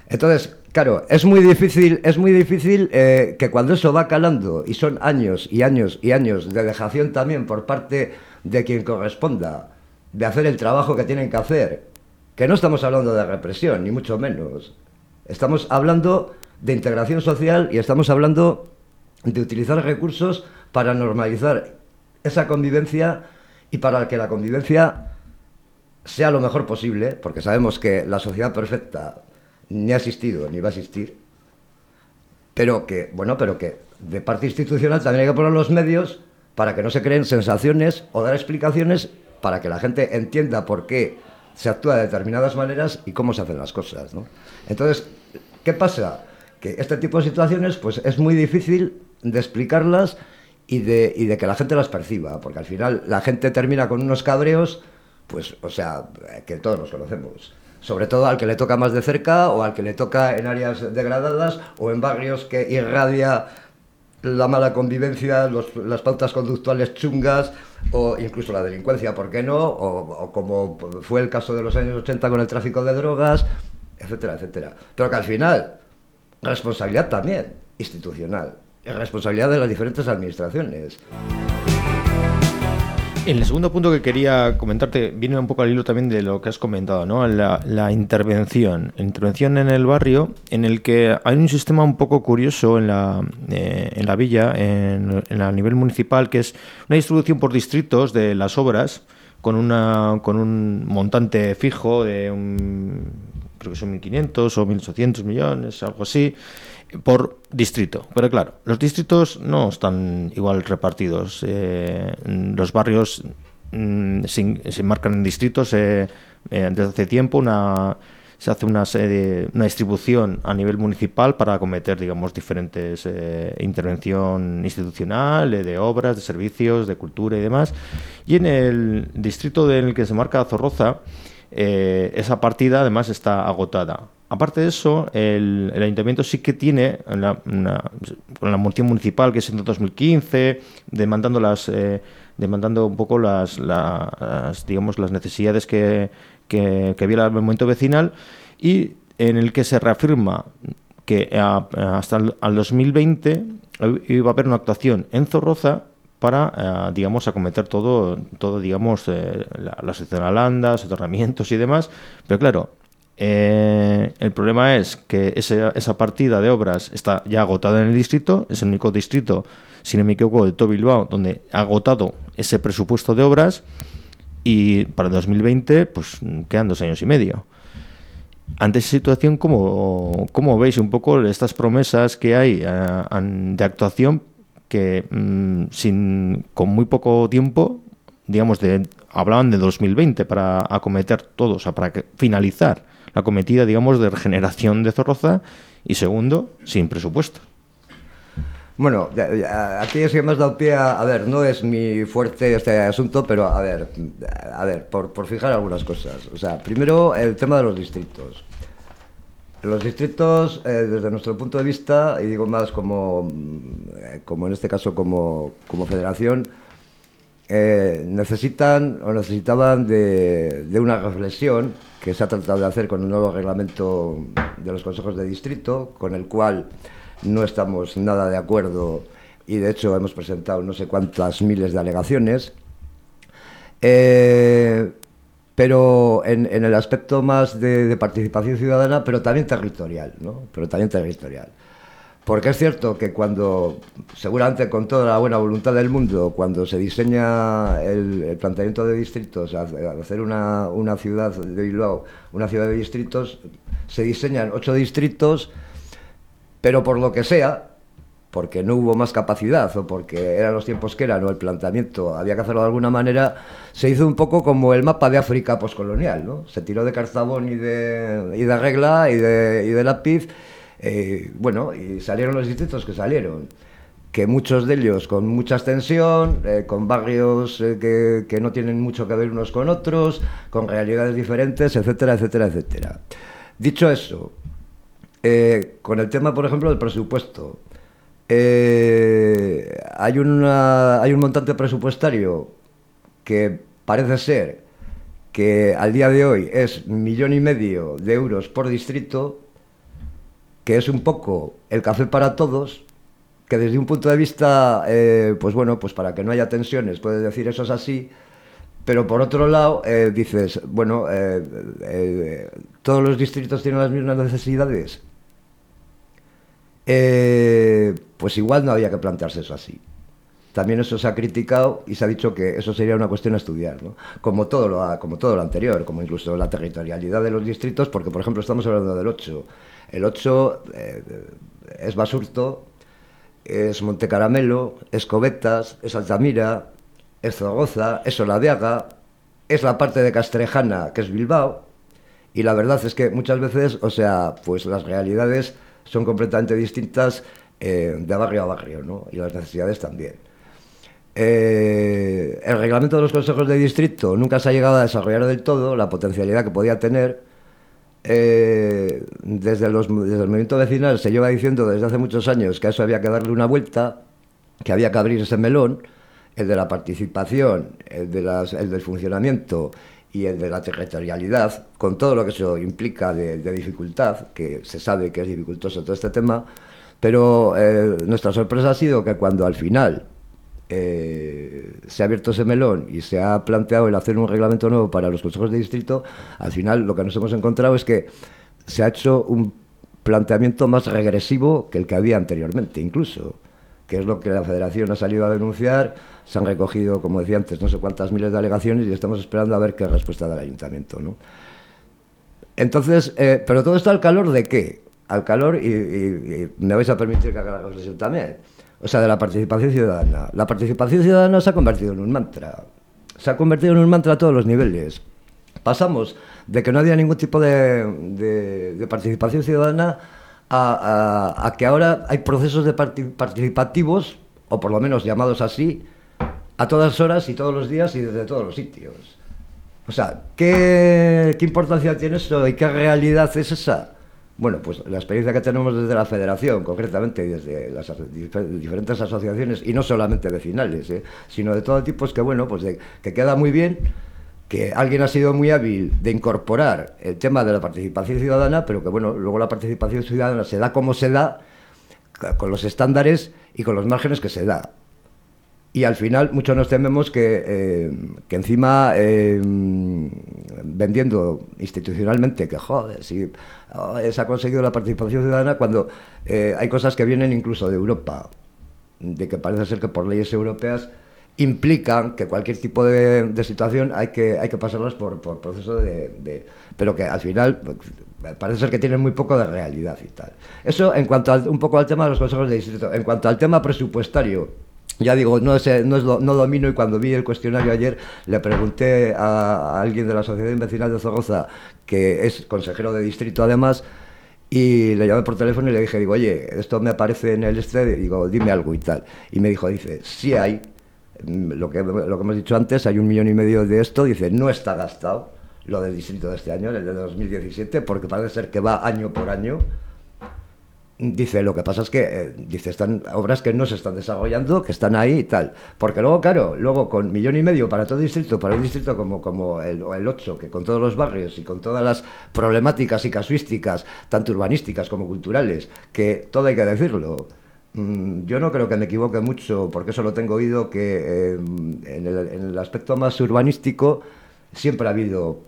Entonces, claro, es muy difícil, es muy difícil eh, que cuando eso va calando, y son años y años y años de dejación también por parte de quien corresponda, de hacer el trabajo que tienen que hacer. Que no estamos hablando de represión, ni mucho menos. Estamos hablando de integración social y estamos hablando de utilizar recursos para normalizar esa convivencia y para que la convivencia sea lo mejor posible, porque sabemos que la sociedad perfecta ni ha existido ni va a existir, pero que, bueno, pero que de parte institucional también hay que poner los medios para que no se creen sensaciones o dar explicaciones para que la gente entienda por qué se actúa de determinadas maneras y cómo se hacen las cosas. ¿no? Entonces, ¿qué pasa? Que este tipo de situaciones pues, es muy difícil de explicarlas y de, y de que la gente las perciba, porque al final la gente termina con unos cabreos, pues, o sea, que todos los conocemos sobre todo al que le toca más de cerca o al que le toca en áreas degradadas o en barrios que irradia la mala convivencia, las pautas conductuales chungas o incluso la delincuencia, ¿por qué no? O, como fue el caso de los años 80 con el tráfico de drogas, etcétera, etcétera. Pero que al final, responsabilidad también institucional, responsabilidad de las diferentes administraciones. El segundo punto que quería comentarte viene un poco al hilo también de lo que has comentado, ¿no? La, intervención. intervención en el barrio, en el que hay un sistema un poco curioso en la, eh, en la villa, en, a nivel municipal, que es una distribución por distritos de las obras con, una, con un montante fijo de un, creo que son 1.500 o 1.800 millones, algo así por distrito. Pero claro, los distritos no están igual repartidos. Eh, los barrios mm, se, marcan en distritos eh, eh, desde hace tiempo. Una, se hace una, serie, una distribución a nivel municipal para acometer, digamos, diferentes intervención institucional, de obras, de servicios, de cultura y demás. Y en el distrito en el que se marca Zorroza, esa partida además está agotada. Aparte de eso, el, ayuntamiento sí que tiene con la moción municipal que es en 2015, demandando las eh, demandando un poco las, digamos las necesidades que, que, había el momento vecinal y en el que se reafirma que hasta el 2020 iba a haber una actuación en Zorroza para, eh, digamos, acometer todo, todo digamos, eh, la, la sección Alanda, soterramientos y demás. Pero claro, eh, el problema es que esa partida de obras está ya agotada en el distrito, es el único distrito, sin no me equivoco, de todo Bilbao, donde ha agotado ese presupuesto de obras y para el 2020 pues quedan dos años y medio. Ante esa situación, ¿cómo, cómo veis un poco estas promesas que hay eh, de actuación que mm, sin, con muy poco tiempo, digamos, de, hablaban de 2020 para acometer todo, o sea, para finalizar la cometida, digamos, de regeneración de Zorroza y segundo, sin presupuesto. Bueno, aquí es que me has dado pie a, a ver, no es mi fuerte este asunto, pero a ver, a ver, por fijar algunas cosas. O sea, primero el tema de los distritos. Los distritos, eh, desde nuestro punto de vista, y digo más como, mm, como en este caso como, como federación, eh, necesitan o necesitaban de, de una reflexión que se ha tratado de hacer con el nuevo reglamento de los consejos de distrito, con el cual no estamos nada de acuerdo y de hecho hemos presentado no sé cuántas miles de alegaciones. Eh, pero en, el aspecto más de, participación ciudadana, pero también territorial, ¿no? Pero también territorial. Porque es cierto que cuando, seguramente con toda la buena voluntad del mundo, cuando se diseña el, planteamiento de distritos, hacer una, una ciudad de Bilbao, una ciudad de distritos, se diseñan ocho distritos, pero por lo que sea, porque no hubo más capacidad o porque eran los tiempos que eran o el planteamiento había que hacerlo de alguna manera, se hizo un poco como el mapa de África poscolonial, ¿no? Se tiró de Carzabón y de, y de regla y de, y de lápiz, eh, bueno, y salieron los distritos que salieron. Que muchos de ellos con mucha extensión, eh, con barrios eh, que, que no tienen mucho que ver unos con otros, con realidades diferentes, etcétera, etcétera, etcétera. Dicho eso, eh, con el tema, por ejemplo, del presupuesto. Eh, hay, una, hay un montante presupuestario que parece ser que al día de hoy es millón y medio de euros por distrito, que es un poco el café para todos, que desde un punto de vista, eh, pues bueno, pues para que no haya tensiones, puedes decir eso es así, pero por otro lado, eh, dices, bueno, eh, eh, todos los distritos tienen las mismas necesidades. Eh, pues igual no había que plantearse eso así. También eso se ha criticado y se ha dicho que eso sería una cuestión a estudiar, ¿no? como, todo lo, como todo lo anterior, como incluso la territorialidad de los distritos, porque por ejemplo estamos hablando del 8. El 8 eh, es Basurto, es Montecaramelo, es Cobetas, es Altamira, es Zaragoza, es Olaveaga, es la parte de Castrejana, que es Bilbao, y la verdad es que muchas veces, o sea, pues las realidades son completamente distintas eh, de barrio a barrio, ¿no? Y las necesidades también. Eh, el reglamento de los consejos de distrito nunca se ha llegado a desarrollar del todo la potencialidad que podía tener. Eh, desde, los, desde el movimiento vecinal se lleva diciendo desde hace muchos años que a eso había que darle una vuelta, que había que abrir ese melón, el de la participación, el, de el del funcionamiento y el de la territorialidad, con todo lo que eso implica de, de dificultad, que se sabe que es dificultoso todo este tema, pero eh, nuestra sorpresa ha sido que cuando al final eh, se ha abierto ese melón y se ha planteado el hacer un reglamento nuevo para los consejos de distrito, al final lo que nos hemos encontrado es que se ha hecho un planteamiento más regresivo que el que había anteriormente, incluso, que es lo que la federación ha salido a denunciar. Se han recogido, como decía antes, no sé cuántas miles de alegaciones y estamos esperando a ver qué respuesta da el ayuntamiento. ¿no? Entonces, eh, pero todo está al calor de qué? Al calor, y, y- y me vais a permitir que haga la reflexión también, o sea, de la participación ciudadana. La participación ciudadana se ha convertido en un mantra. Se ha convertido en un mantra a todos los niveles. Pasamos de que no había ningún tipo de, de- de participación ciudadana a, a- a que ahora hay procesos de parti- participativos, o por lo menos llamados así, a todas horas y todos los días y desde todos los sitios. O sea, ¿qué, qué importancia tiene eso y qué realidad es esa? Bueno, pues la experiencia que tenemos desde la federación, concretamente, desde las aso- difer- diferentes asociaciones, y no solamente vecinales, ¿eh? sino de todo tipo, es que, bueno, pues de- que queda muy bien que alguien ha sido muy hábil de incorporar el tema de la participación ciudadana, pero que, bueno, luego la participación ciudadana se da como se da, con los estándares y con los márgenes que se da. Y al final muchos nos tememos que, eh, que encima eh, vendiendo institucionalmente que joder, si se ha conseguido la participación ciudadana cuando eh, hay cosas que vienen incluso de Europa, de que parece ser que por leyes europeas implican que cualquier tipo de, de situación hay que, hay que pasarlas por, por proceso de, de- Pero que al final pues, parece ser que tienen muy poco de realidad y tal. Eso en cuanto al- un poco al tema de los consejos de distrito. En cuanto al tema presupuestario, ya digo, no, es, no, es lo- no domino y cuando vi el cuestionario ayer le pregunté a, a alguien de la Asociación Vecinal de Zaragoza, que es consejero de distrito además, Y le llamé por teléfono y le dije, digo, oye, esto me aparece en el este, digo, dime algo y tal. Y me dijo, dice, sí hay, mm, lo que, lo que hemos dicho antes, hay un millón y medio de esto, dice, no está gastado lo del distrito de este año, el de 2017, porque parece ser que va año por año. Dice, lo que pasa es que, eh, dice, están obras que no se están desarrollando, que están ahí y tal. Porque luego, claro, luego con millón y medio para todo distrito, para un distrito como, como el, el 8, que con todos los barrios y con todas las problemáticas y casuísticas, tanto urbanísticas como culturales, que todo hay que decirlo. Mm, Yo no creo que me equivoque mucho, porque eso lo tengo oído, que eh, en, el, en el aspecto más urbanístico siempre ha habido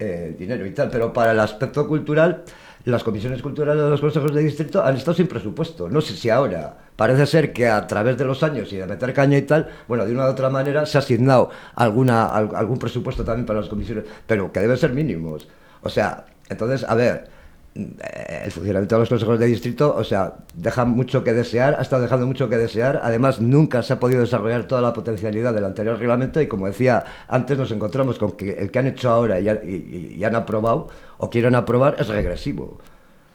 eh, dinero y tal, pero para el aspecto cultural, las comisiones culturales de los consejos de distrito han estado sin presupuesto. No sé si ahora, parece ser que a través de los años y de meter caña y tal, bueno, de una u otra manera se ha asignado alguna, al- algún presupuesto también para las comisiones, pero que deben ser mínimos. O sea, entonces, a ver, el funcionamiento de los consejos de distrito, o sea, deja mucho que desear, ha estado dejando mucho que desear. Además, nunca se ha podido desarrollar toda la potencialidad del anterior reglamento y, como decía antes, nos encontramos con que el que han hecho ahora y, ha- y- y han aprobado o quieren aprobar es regresivo.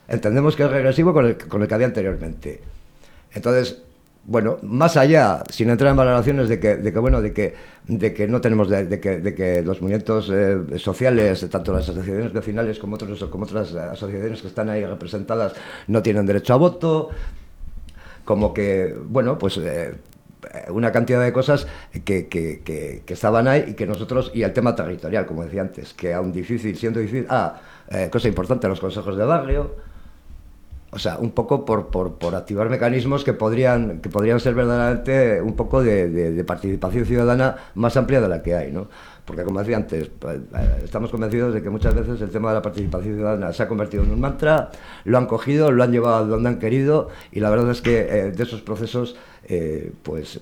Entendemos que es regresivo con el que había anteriormente. Entonces, bueno, más allá, sin entrar en valoraciones de que, bueno, de que, de que no tenemos, de, que, de que los movimientos eh, sociales, tanto las asociaciones vecinales como, otros, como otras asociaciones que están ahí representadas, no tienen derecho a voto, como que, bueno, pues eh, una cantidad de cosas que estaban ahí y que nosotros, y el tema territorial, como decía antes, que aún difícil, siendo difícil, ah, eh, cosa importante, los consejos de barrio, o sea, un poco por, por, por activar mecanismos que podrían, que podrían ser verdaderamente un poco de, participación ciudadana más amplia de la que hay, ¿no? Porque, como decía antes, pues, eh, estamos convencidos de que muchas veces el tema de la participación ciudadana se ha convertido en un mantra, lo han cogido, lo han llevado a donde han querido, y la verdad es que eh, de esos procesos, eh, pues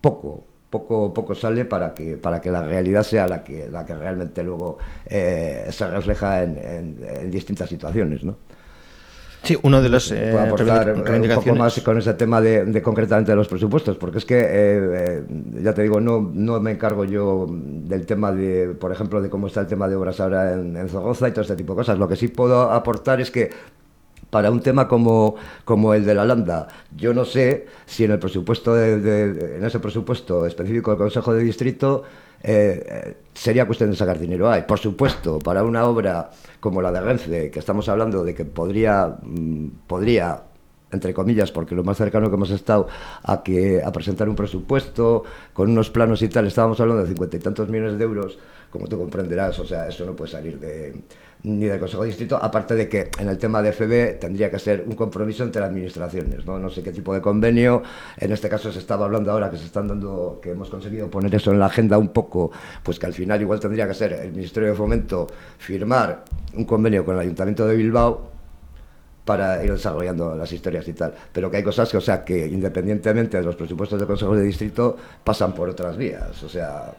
poco, poco, poco sale para que, para que la realidad sea la que, la que realmente luego se refleja en- en distintas situaciones, ¿no? Sí, uno de los eh, puedo aportar eh, un poco más con ese tema de, de concretamente de los presupuestos, porque es que, eh, eh, ya te digo, no, no me encargo yo del tema de, por ejemplo, de cómo está el tema de obras ahora en, en Zaragoza y todo este tipo de cosas. Lo que sí puedo aportar es que para un tema como, como el de la Landa, yo no sé si en el presupuesto de, en ese presupuesto específico del Consejo de Distrito eh, eh, sería cuestión de sacar dinero ahí. Por supuesto, para una obra como la de Renfe, que estamos hablando de que podría, mm, podría entre comillas, porque lo más cercano que hemos estado a que a presentar un presupuesto con unos planos y tal, estábamos hablando de cincuenta y tantos millones de euros, como tú comprenderás, o sea, eso no puede salir de ni del Consejo Distrito, aparte de que en el tema de FB tendría que ser un compromiso entre administraciones, ¿no? No sé qué tipo de convenio, en este caso se estaba hablando ahora que se están dando, que hemos conseguido poner eso en la agenda un poco, pues que al final igual tendría que ser el Ministerio de Fomento firmar un convenio con el Ayuntamiento de Bilbao para ir desarrollando las historias y tal. Pero que hay cosas que, o sea, que independientemente de los presupuestos del Consejo de Distrito, pasan por otras vías, o sea,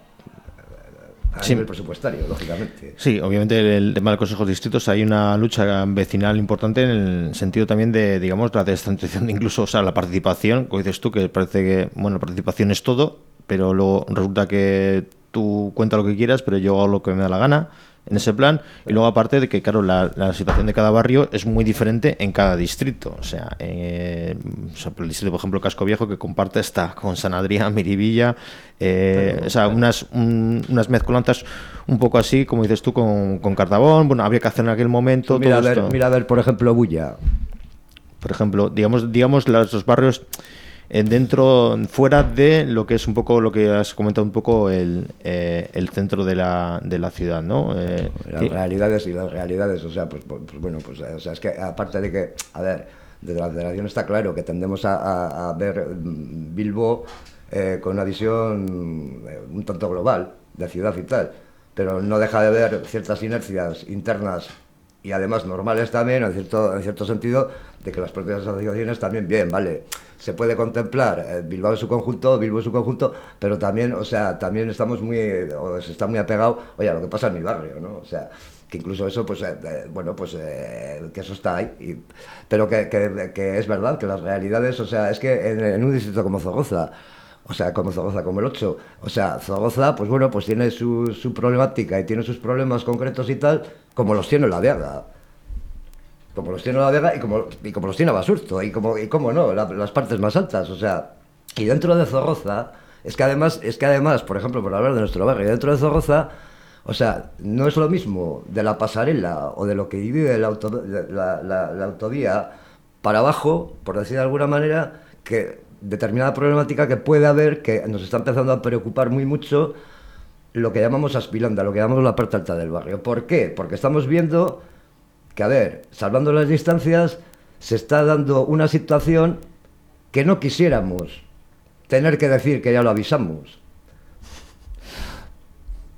a Sí. nivel presupuestario, lógicamente. Sí, obviamente el, tema de los consejos de distritos hay una lucha vecinal importante en el sentido también de, digamos, la descentralización, de incluso, o sea, la participación, como dices tú, que parece que, bueno, la participación es todo, pero luego resulta que tú cuenta lo que quieras, pero yo hago lo que me da la gana en ese plan, y luego aparte de que, claro, la, la situación de cada barrio es muy diferente en cada distrito, o sea, eh, o sea, por el distrito, por ejemplo, Casco Viejo, que comparte esta con San Adrián, Miribilla, eh, o sea, unas, un- unas mezcolanzas un poco así, como dices tú, con, con Cardabón, bueno, había que hacer en aquel momento mira, a ver, esto. mira a ver, por ejemplo, Bulla. Por ejemplo, digamos, digamos los, barrios dentro, fuera de lo que es un poco lo que has comentado un poco el, eh, el centro de la, de la ciudad, ¿no? Eh, Las realidades y las realidades, o sea, pues, pues, pues bueno, pues o sea, es que aparte de que, a ver, desde la federación está claro que tendemos a, a- a ver mm, Bilbo eh, con una visión eh, un tanto global de ciudad y tal, pero no deja de ver ciertas inercias internas y además normales también, en cierto, en cierto sentido, de que las propias asociaciones también, bien, vale, se puede contemplar eh, Bilbao en su conjunto, Bilbo en su conjunto, pero también, o sea, también estamos muy, o se está muy apegado, oye, a lo que pasa en mi barrio, ¿no? O sea, que incluso eso, pues, eh, eh, bueno, pues, que eso está ahí, pero que, que- es verdad, que las realidades, o sea, es que en, un distrito como Zaragoza, o sea, como Zaragoza, como el 8. O sea, Zaragoza, pues bueno, pues tiene su, su problemática y tiene sus problemas concretos y tal, como los tiene la Diaga. Como los tiene La Vega y como, y como los tiene Basurto, y como, y como no, la- las partes más altas, o sea, y dentro de Zorroza, es que además, es que además, por ejemplo, por hablar de nuestro barrio, dentro de Zorroza, o sea, no es lo mismo de la pasarela o de lo que divide auto- la- la- la autovía para abajo, por decir de alguna manera, que determinada problemática que puede haber, que nos está empezando a preocupar muy mucho, lo que llamamos Aspilanda, lo que llamamos la parte alta del barrio. ¿Por qué? Porque estamos viendo que, a ver, salvando las distancias, se está dando una situación que no quisiéramos tener que decir que ya lo avisamos.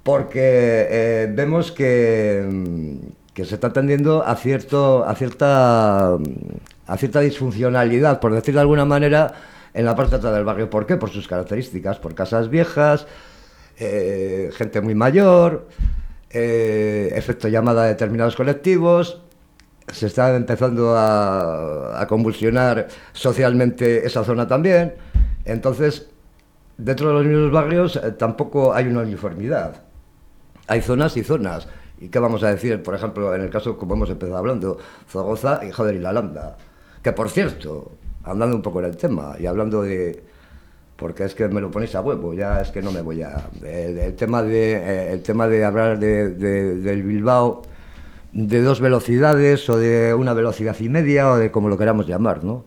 Porque eh, vemos que, mm, que se está tendiendo a, cierto, a, cierta, a cierta disfuncionalidad, por decir de alguna manera, en la parte alta del barrio. ¿Por qué? Por sus características, por casas viejas, eh, gente muy mayor, eh, efecto llamada a determinados colectivos, se está empezando a, convulsionar socialmente esa zona también. Entonces, dentro de los mismos barrios eh, tampoco hay una uniformidad. Hay zonas y zonas. ¿Y qué vamos a decir? Por ejemplo, en el caso, como hemos empezado hablando, Zaragoza y joder, y la Landa. Que por cierto, hablando un poco del tema y hablando de. Porque es que me lo ponéis a huevo, ya es que no me voy a. El, el tema, de, eh, el tema de hablar de, de- del Bilbao de dos velocidades o de una velocidad y media o de como lo queramos llamar, ¿no?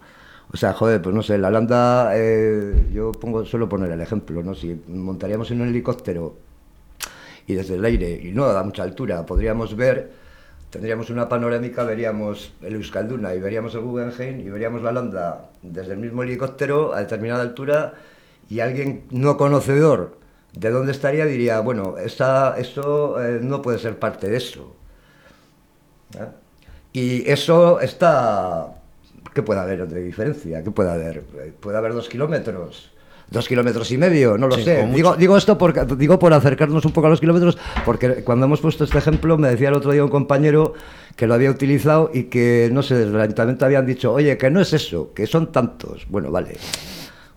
O sea, joder, pues no sé, la Landa, eh, yo pongo, suelo poner el ejemplo, ¿no? Si montaríamos en un helicóptero y desde el aire, y no a mucha altura, podríamos ver, tendríamos una panorámica, veríamos el Euskalduna y veríamos el Guggenheim y veríamos la Landa desde el mismo helicóptero a determinada altura y alguien no conocedor de dónde estaría diría, bueno, esta, esto eh, no puede ser parte de eso. ¿Eh? Y eso está... ¿Qué puede haber de diferencia? ¿Qué puede haber? ¿Puede haber dos kilómetros? ¿Dos kilómetros y medio? No lo Sí, sé. Digo, digo esto porque, digo por acercarnos un poco a los kilómetros, porque cuando hemos puesto este ejemplo me decía el otro día un compañero que lo había utilizado y que, no sé, desde el ayuntamiento habían dicho, oye, que no es eso, que son tantos. Bueno, vale.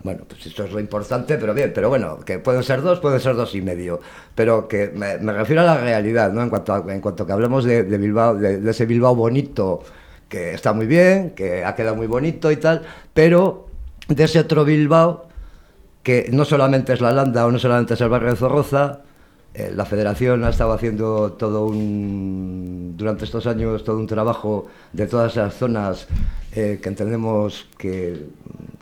Bueno, pues esto es lo importante, pero bien, pero bueno, que pueden ser dos, pueden ser dos y medio. Pero que me, refiero a la realidad, ¿no? En cuanto a, en cuanto que hablemos de, Bilbao, de ese Bilbao bonito, que está muy bien, que ha quedado muy bonito y tal, pero de ese otro Bilbao, que no solamente es la Landa o no solamente es el barrio de Zorroza, eh, la federación ha estado haciendo todo un, durante estos años todo un trabajo de todas esas zonas eh, que entendemos que,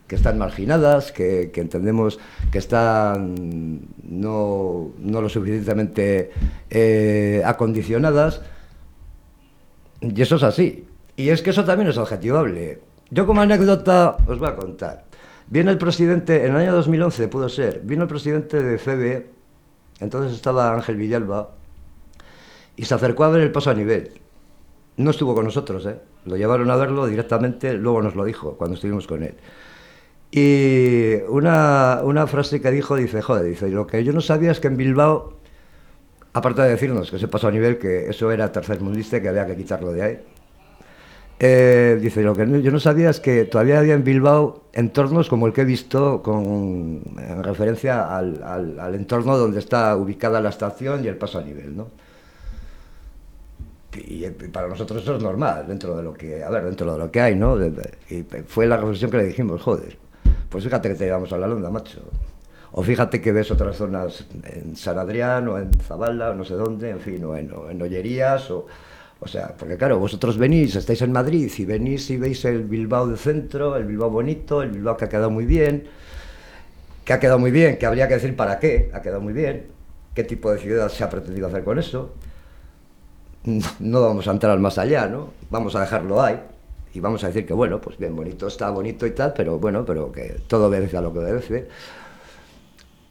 que están marginadas, que, entendemos que están no, no lo suficientemente eh, acondicionadas. Y eso es así. Y es que eso también es objetivable. Yo como anécdota os voy a contar. Viene el presidente, en el año 2011 pudo ser, vino el presidente de FEBE, entonces estaba Ángel Villalba, y se acercó a ver el paso a nivel. No estuvo con nosotros, ¿eh? Lo llevaron a verlo directamente, luego nos lo dijo cuando estuvimos con él. Y una, una frase que dijo, dice, joder, dice, lo que yo no sabía es que en Bilbao, aparte de decirnos que se pasó a nivel, que eso era tercer mundista, que había que quitarlo de ahí, eh, dice, lo que yo no sabía es que todavía había en Bilbao entornos como el que he visto con, en referencia al, al- entorno donde está ubicada la estación y el paso a nivel, ¿no? Y, para nosotros eso es normal, dentro de lo que, a ver, dentro de lo que hay, ¿no? Y fue la reflexión que le dijimos, joder, pues fíjate que te llevamos a la Londa, macho. O fíjate que ves otras zonas en San Adrián o en Zabala o no sé dónde, en fin, o en, o en Ollerías o... O sea, porque claro, vosotros venís, estáis en Madrid y venís y veis el Bilbao del centro, el Bilbao bonito, el Bilbao que ha quedado muy bien, que ha quedado muy bien, que habría que decir para qué, ha quedado muy bien, qué tipo de ciudad se ha pretendido hacer con eso. No vamos a entrar más allá, ¿no? Vamos a dejarlo ahí y vamos a decir que, bueno, pues bien, bonito está, bonito y tal, pero bueno, pero que todo obedece a lo que obedece.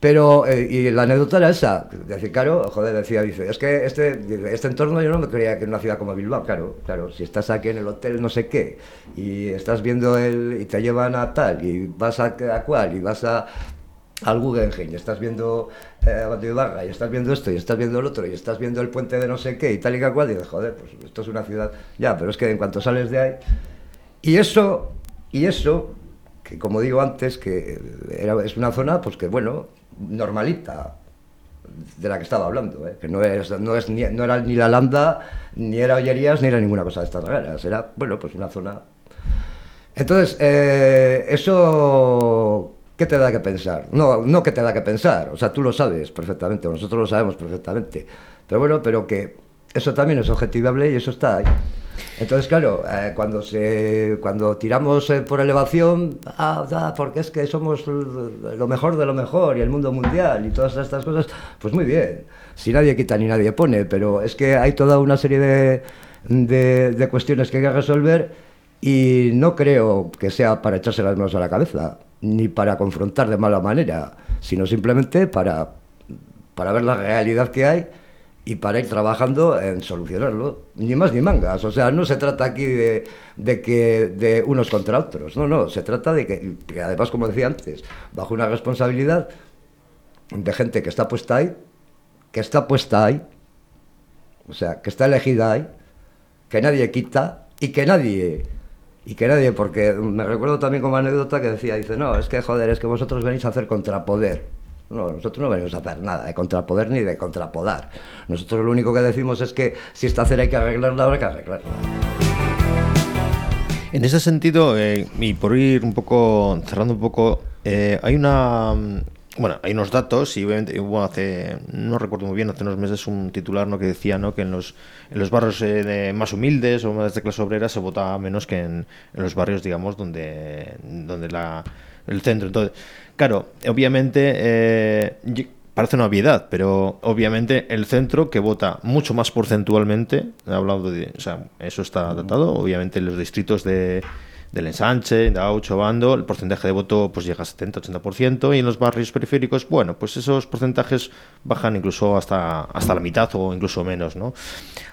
Pero, eh, y la anécdota era esa, decir, claro, joder, decía, dice, es que este, este entorno yo no me creía que en una ciudad como Bilbao, claro, claro, si estás aquí en el hotel no sé qué, y estás viendo el, y te llevan a tal, y vas a, a cual, y vas a, al Guggenheim, y estás viendo eh, a Abad de Ibarra, y estás viendo esto, y estás viendo el otro, y estás viendo el puente de no sé qué, y tal y cual, y dices, joder, pues esto es una ciudad, ya, pero es que en cuanto sales de ahí, y eso, y eso, que como digo antes, que era, es una zona, pues que bueno, normalita, de la que estaba hablando, ¿eh? que no, es, no, es ni, no era ni la landa, ni era Ollerías, ni era ninguna cosa de estas raras. Era, bueno, pues una zona... Entonces, eh, eso... ¿Qué te da que pensar? No, no que te da que pensar, o sea, tú lo sabes perfectamente, nosotros lo sabemos perfectamente. Pero bueno, pero que eso también es objetivable y eso está ahí. Entonces, claro, eh, cuando, se, cuando tiramos eh, por elevación, ah, ah, porque es que somos lo mejor de lo mejor y el mundo mundial y todas estas cosas, pues muy bien. Si nadie quita ni nadie pone, pero es que hay toda una serie de, de, de cuestiones que hay que resolver y no creo que sea para echarse las manos a la cabeza, ni para confrontar de mala manera, sino simplemente para, para ver la realidad que hay y para ir trabajando en solucionarlo. Ni más ni mangas. O sea, no se trata aquí de, de que de unos contra otros. No, no. Se trata de que, que, además, como decía antes, bajo una responsabilidad de gente que está puesta ahí, que está puesta ahí, o sea, que está elegida ahí, que nadie quita y que nadie y que nadie, porque me recuerdo también como anécdota que decía, dice, no, es que joder, es que vosotros venís a hacer contrapoder. No, nosotros no venimos a hacer nada de contrapoder ni de contrapodar. Nosotros lo único que decimos es que si esta acera hay que arreglarla, habrá que arreglarla. En ese sentido, eh, y por ir un poco, cerrando un poco, eh, hay una... Bueno, hay unos datos y obviamente hubo hace, no recuerdo muy bien, hace unos meses un titular ¿no? que decía ¿no? que en los, en los barrios eh, más humildes o más de clase obrera se votaba menos que en, en los barrios, digamos, donde, donde la, el centro. Entonces, claro, obviamente eh, parece una obviedad, pero obviamente el centro que vota mucho más porcentualmente, he hablado de, o sea, eso está tratado, obviamente los distritos de del ensanche, de Aucho, Bando, el porcentaje de voto pues llega a 70-80% y en los barrios periféricos, bueno, pues esos porcentajes bajan incluso hasta, hasta la mitad o incluso menos, ¿no?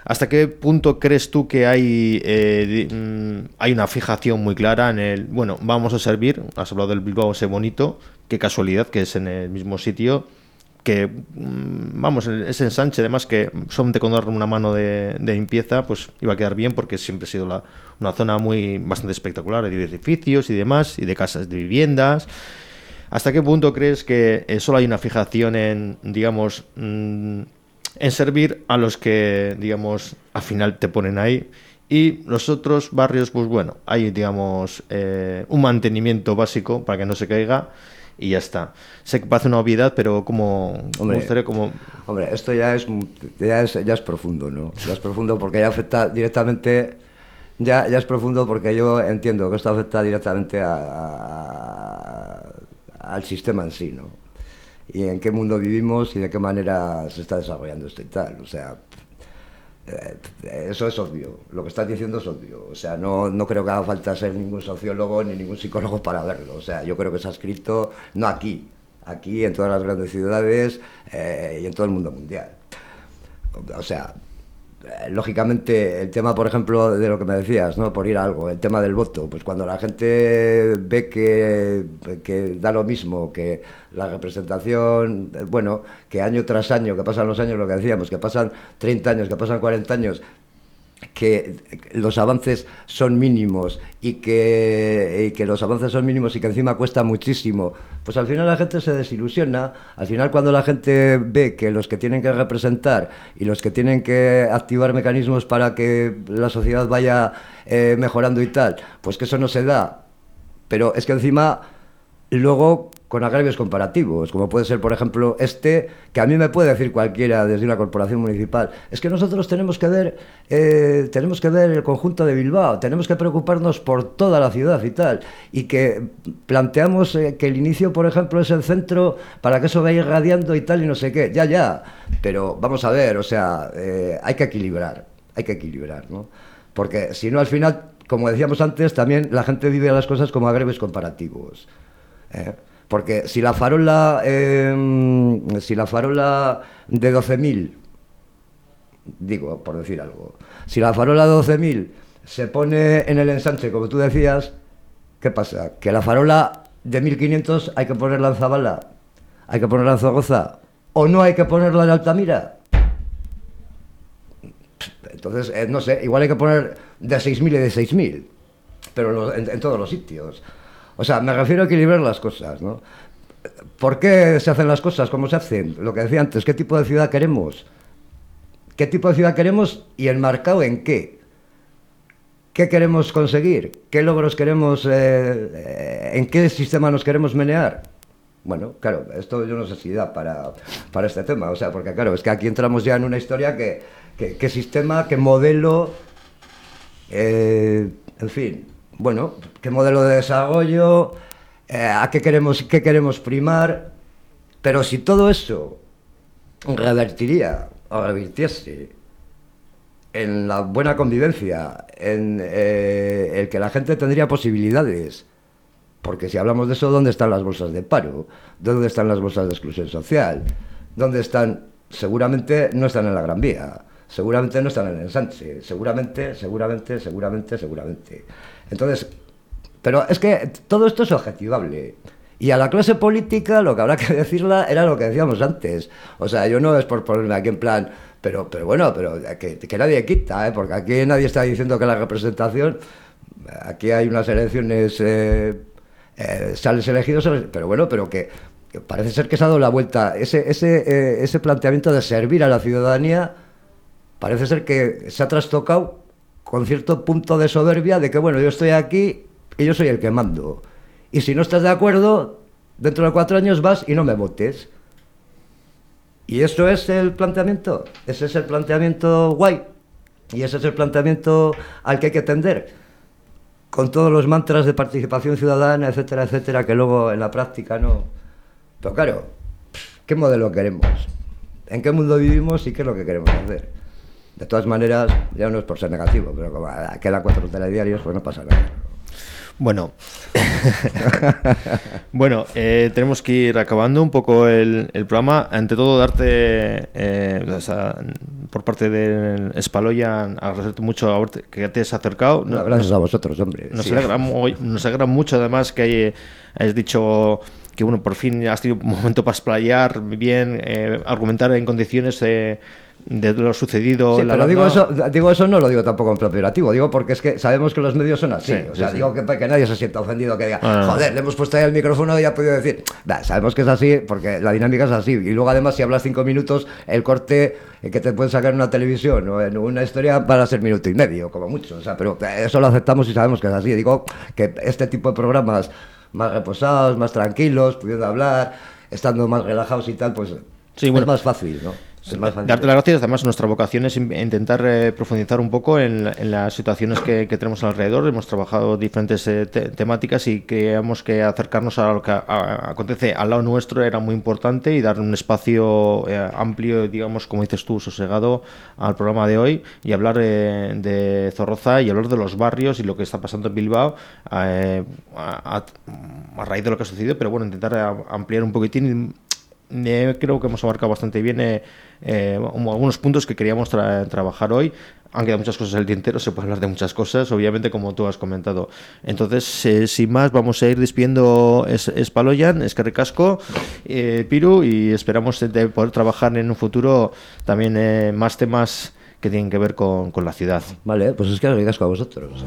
¿Hasta qué punto crees tú que hay, eh, mm, hay una fijación muy clara en el, bueno, vamos a servir, has hablado del Bilbao ese bonito, qué casualidad que es en el mismo sitio, que, mm, vamos, ese ensanche, además que solamente con dar una mano de, de, limpieza, pues iba a quedar bien porque siempre ha sido la, una zona muy bastante espectacular de edificios y demás, y de casas de viviendas. ¿Hasta qué punto crees que eh, solo hay una fijación en, digamos, mm, en servir a los que, digamos, al final te ponen ahí? Y los otros barrios, pues bueno, hay, digamos, eh, un mantenimiento básico para que no se caiga y ya está. Sé que parece una obviedad, pero como hombre, me gustaría como... Hombre, esto ya es, ya es, ya es profundo, ¿no? Ya es profundo porque ya afecta directamente... Ya, ya es profundo porque yo entiendo que esto afecta directamente a, a, al sistema en sí, ¿no? Y en qué mundo vivimos y de qué manera se está desarrollando esto y tal. O sea, eso es obvio, lo que estás diciendo es obvio. O sea, no, no creo que haga falta ser ningún sociólogo ni ningún psicólogo para verlo. O sea, yo creo que se ha escrito, no aquí, aquí en todas las grandes ciudades eh, y en todo el mundo mundial. O sea, eh, lógicamente el tema, por ejemplo, de lo que me decías, ¿no? Por ir a algo, el tema del voto, pues cuando la gente ve que, que da lo mismo, que la representación, eh, bueno, que año tras año, que pasan los años, lo que decíamos, que pasan 30 años, que pasan 40 años, que los avances son mínimos y que, y que, los avances son mínimos y que encima cuesta muchísimo, pues al final la gente se desilusiona. Al final cuando la gente ve que los que tienen que representar y los que tienen que activar mecanismos para que la sociedad vaya eh, mejorando y tal, pues que eso no se da. Pero es que encima luego con agravios comparativos, como puede ser, por ejemplo, este, que a mí me puede decir cualquiera desde una corporación municipal, es que nosotros tenemos que ver, eh, tenemos que ver el conjunto de Bilbao, tenemos que preocuparnos por toda la ciudad y tal, y que planteamos eh, que el inicio, por ejemplo, es el centro para que eso vaya irradiando y tal y no sé qué, ya, ya, pero vamos a ver, o sea, eh, hay que equilibrar, hay que equilibrar, ¿no? Porque si no, al final, como decíamos antes, también la gente vive las cosas como agravios comparativos. ¿eh? Porque si la farola, eh, si la farola de 12.000, digo, por decir algo, si la farola de 12.000 se pone en el ensanche, como tú decías, ¿qué pasa? Que la farola de 1.500 hay que ponerla en Zabala, hay que ponerla en Zaragoza, o no hay que ponerla en Altamira. Entonces, eh, no sé, igual hay que poner de 6.000 y de 6.000, pero en, en todos los sitios. O sea, me refiero a equilibrar las cosas, ¿no? ¿por qué se hacen las cosas como se hacen? Lo que decía antes, ¿qué tipo de ciudad queremos? ¿Qué tipo de ciudad queremos y enmarcado en qué? ¿Qué queremos conseguir? ¿Qué logros queremos, eh, eh, en qué sistema nos queremos menear? Bueno, claro, esto yo no sé si da para, para este tema, o sea, porque claro, es que aquí entramos ya en una historia que, que- sistema, qué modelo, eh, en fin, bueno, qué modelo de desarrollo, eh, a qué queremos, qué queremos primar, pero si todo eso revertiría o revirtiese en la buena convivencia, en eh, el que la gente tendría posibilidades, porque si hablamos de eso, ¿dónde están las bolsas de paro? ¿Dónde están las bolsas de exclusión social? ¿Dónde están? Seguramente no están en la Gran Vía, seguramente no están en el ensanche, seguramente, seguramente, seguramente, seguramente. Entonces, pero es que todo esto es objetivable. Y a la clase política lo que habrá que decirla era lo que decíamos antes. O sea, yo no es por ponerme aquí en plan, pero, pero bueno, pero que, que nadie quita, ¿eh? porque aquí nadie está diciendo que la representación, aquí hay unas elecciones, eh, eh, sales elegidos, pero bueno, pero que, que parece ser que se ha dado la vuelta. Ese, ese, eh, ese planteamiento de servir a la ciudadanía parece ser que se ha trastocado con cierto punto de soberbia de que, bueno, yo estoy aquí y yo soy el que mando. Y si no estás de acuerdo, dentro de cuatro años vas y no me votes. Y eso es el planteamiento. Ese es el planteamiento guay. Y ese es el planteamiento al que hay que tender. Con todos los mantras de participación ciudadana, etcétera, etcétera, que luego en la práctica no. Pero claro, ¿qué modelo queremos? ¿En qué mundo vivimos y qué es lo que queremos hacer? De todas maneras, ya no es por ser negativo, pero como quedan cuatro telediarios, pues no pasa nada. Bueno, bueno, eh, tenemos que ir acabando un poco el, el programa. Ante todo, darte, eh, o sea, por parte del Espaloya, agradecerte mucho que te has acercado. No, gracias a vosotros, hombre. Nos, Sí. alegra, nos mucho además que hay- hayas dicho que bueno, por fin has tenido un momento para explayar bien, eh, argumentar en condiciones eh, de lo sucedido. Sí, la pero digo eso, digo eso no lo digo tampoco en peyorativo, digo porque es que sabemos que los medios son así. Sí, o sea, sí. digo que, que nadie se sienta ofendido, que diga, no. joder, le hemos puesto ahí el micrófono y ha podido decir, "Bah, sabemos que es así porque la dinámica es así. Y luego además si hablas cinco minutos, el corte eh, que te pueden sacar en una televisión o en una historia para ser minuto y medio, como mucho. O sea, pero eso lo aceptamos y sabemos que es así. Digo que este tipo de programas más reposados, más tranquilos, pudiendo hablar, estando más relajados y tal, pues Sí, bueno. es más fácil, ¿no? Darte las gracias. Además, nuestra vocación es in- intentar eh, profundizar un poco en, las situaciones que, tenemos alrededor. Hemos trabajado diferentes eh, te- temáticas y creíamos que acercarnos a lo que acontece al lado nuestro era muy importante y dar un espacio eh, amplio, digamos, como dices tú, sosegado al programa de hoy y hablar eh, de Zorroza y hablar de los barrios y lo que está pasando en Bilbao eh, a, a- raíz de lo que ha sucedido. Pero bueno, intentar ampliar un poquitín creo que hemos abarcado bastante bien eh, algunos puntos que queríamos tra- trabajar hoy. Han quedado muchas cosas el tintero, se puede hablar de muchas cosas, obviamente, como tú has comentado. Entonces, eh, sin más, vamos a ir despidiendo es, Espaloyan, Escarricasco, eh, Piru, y esperamos de poder trabajar en un futuro también eh, más temas que tienen que ver con, con la ciudad. Vale, pues es que ricasco a vosotros.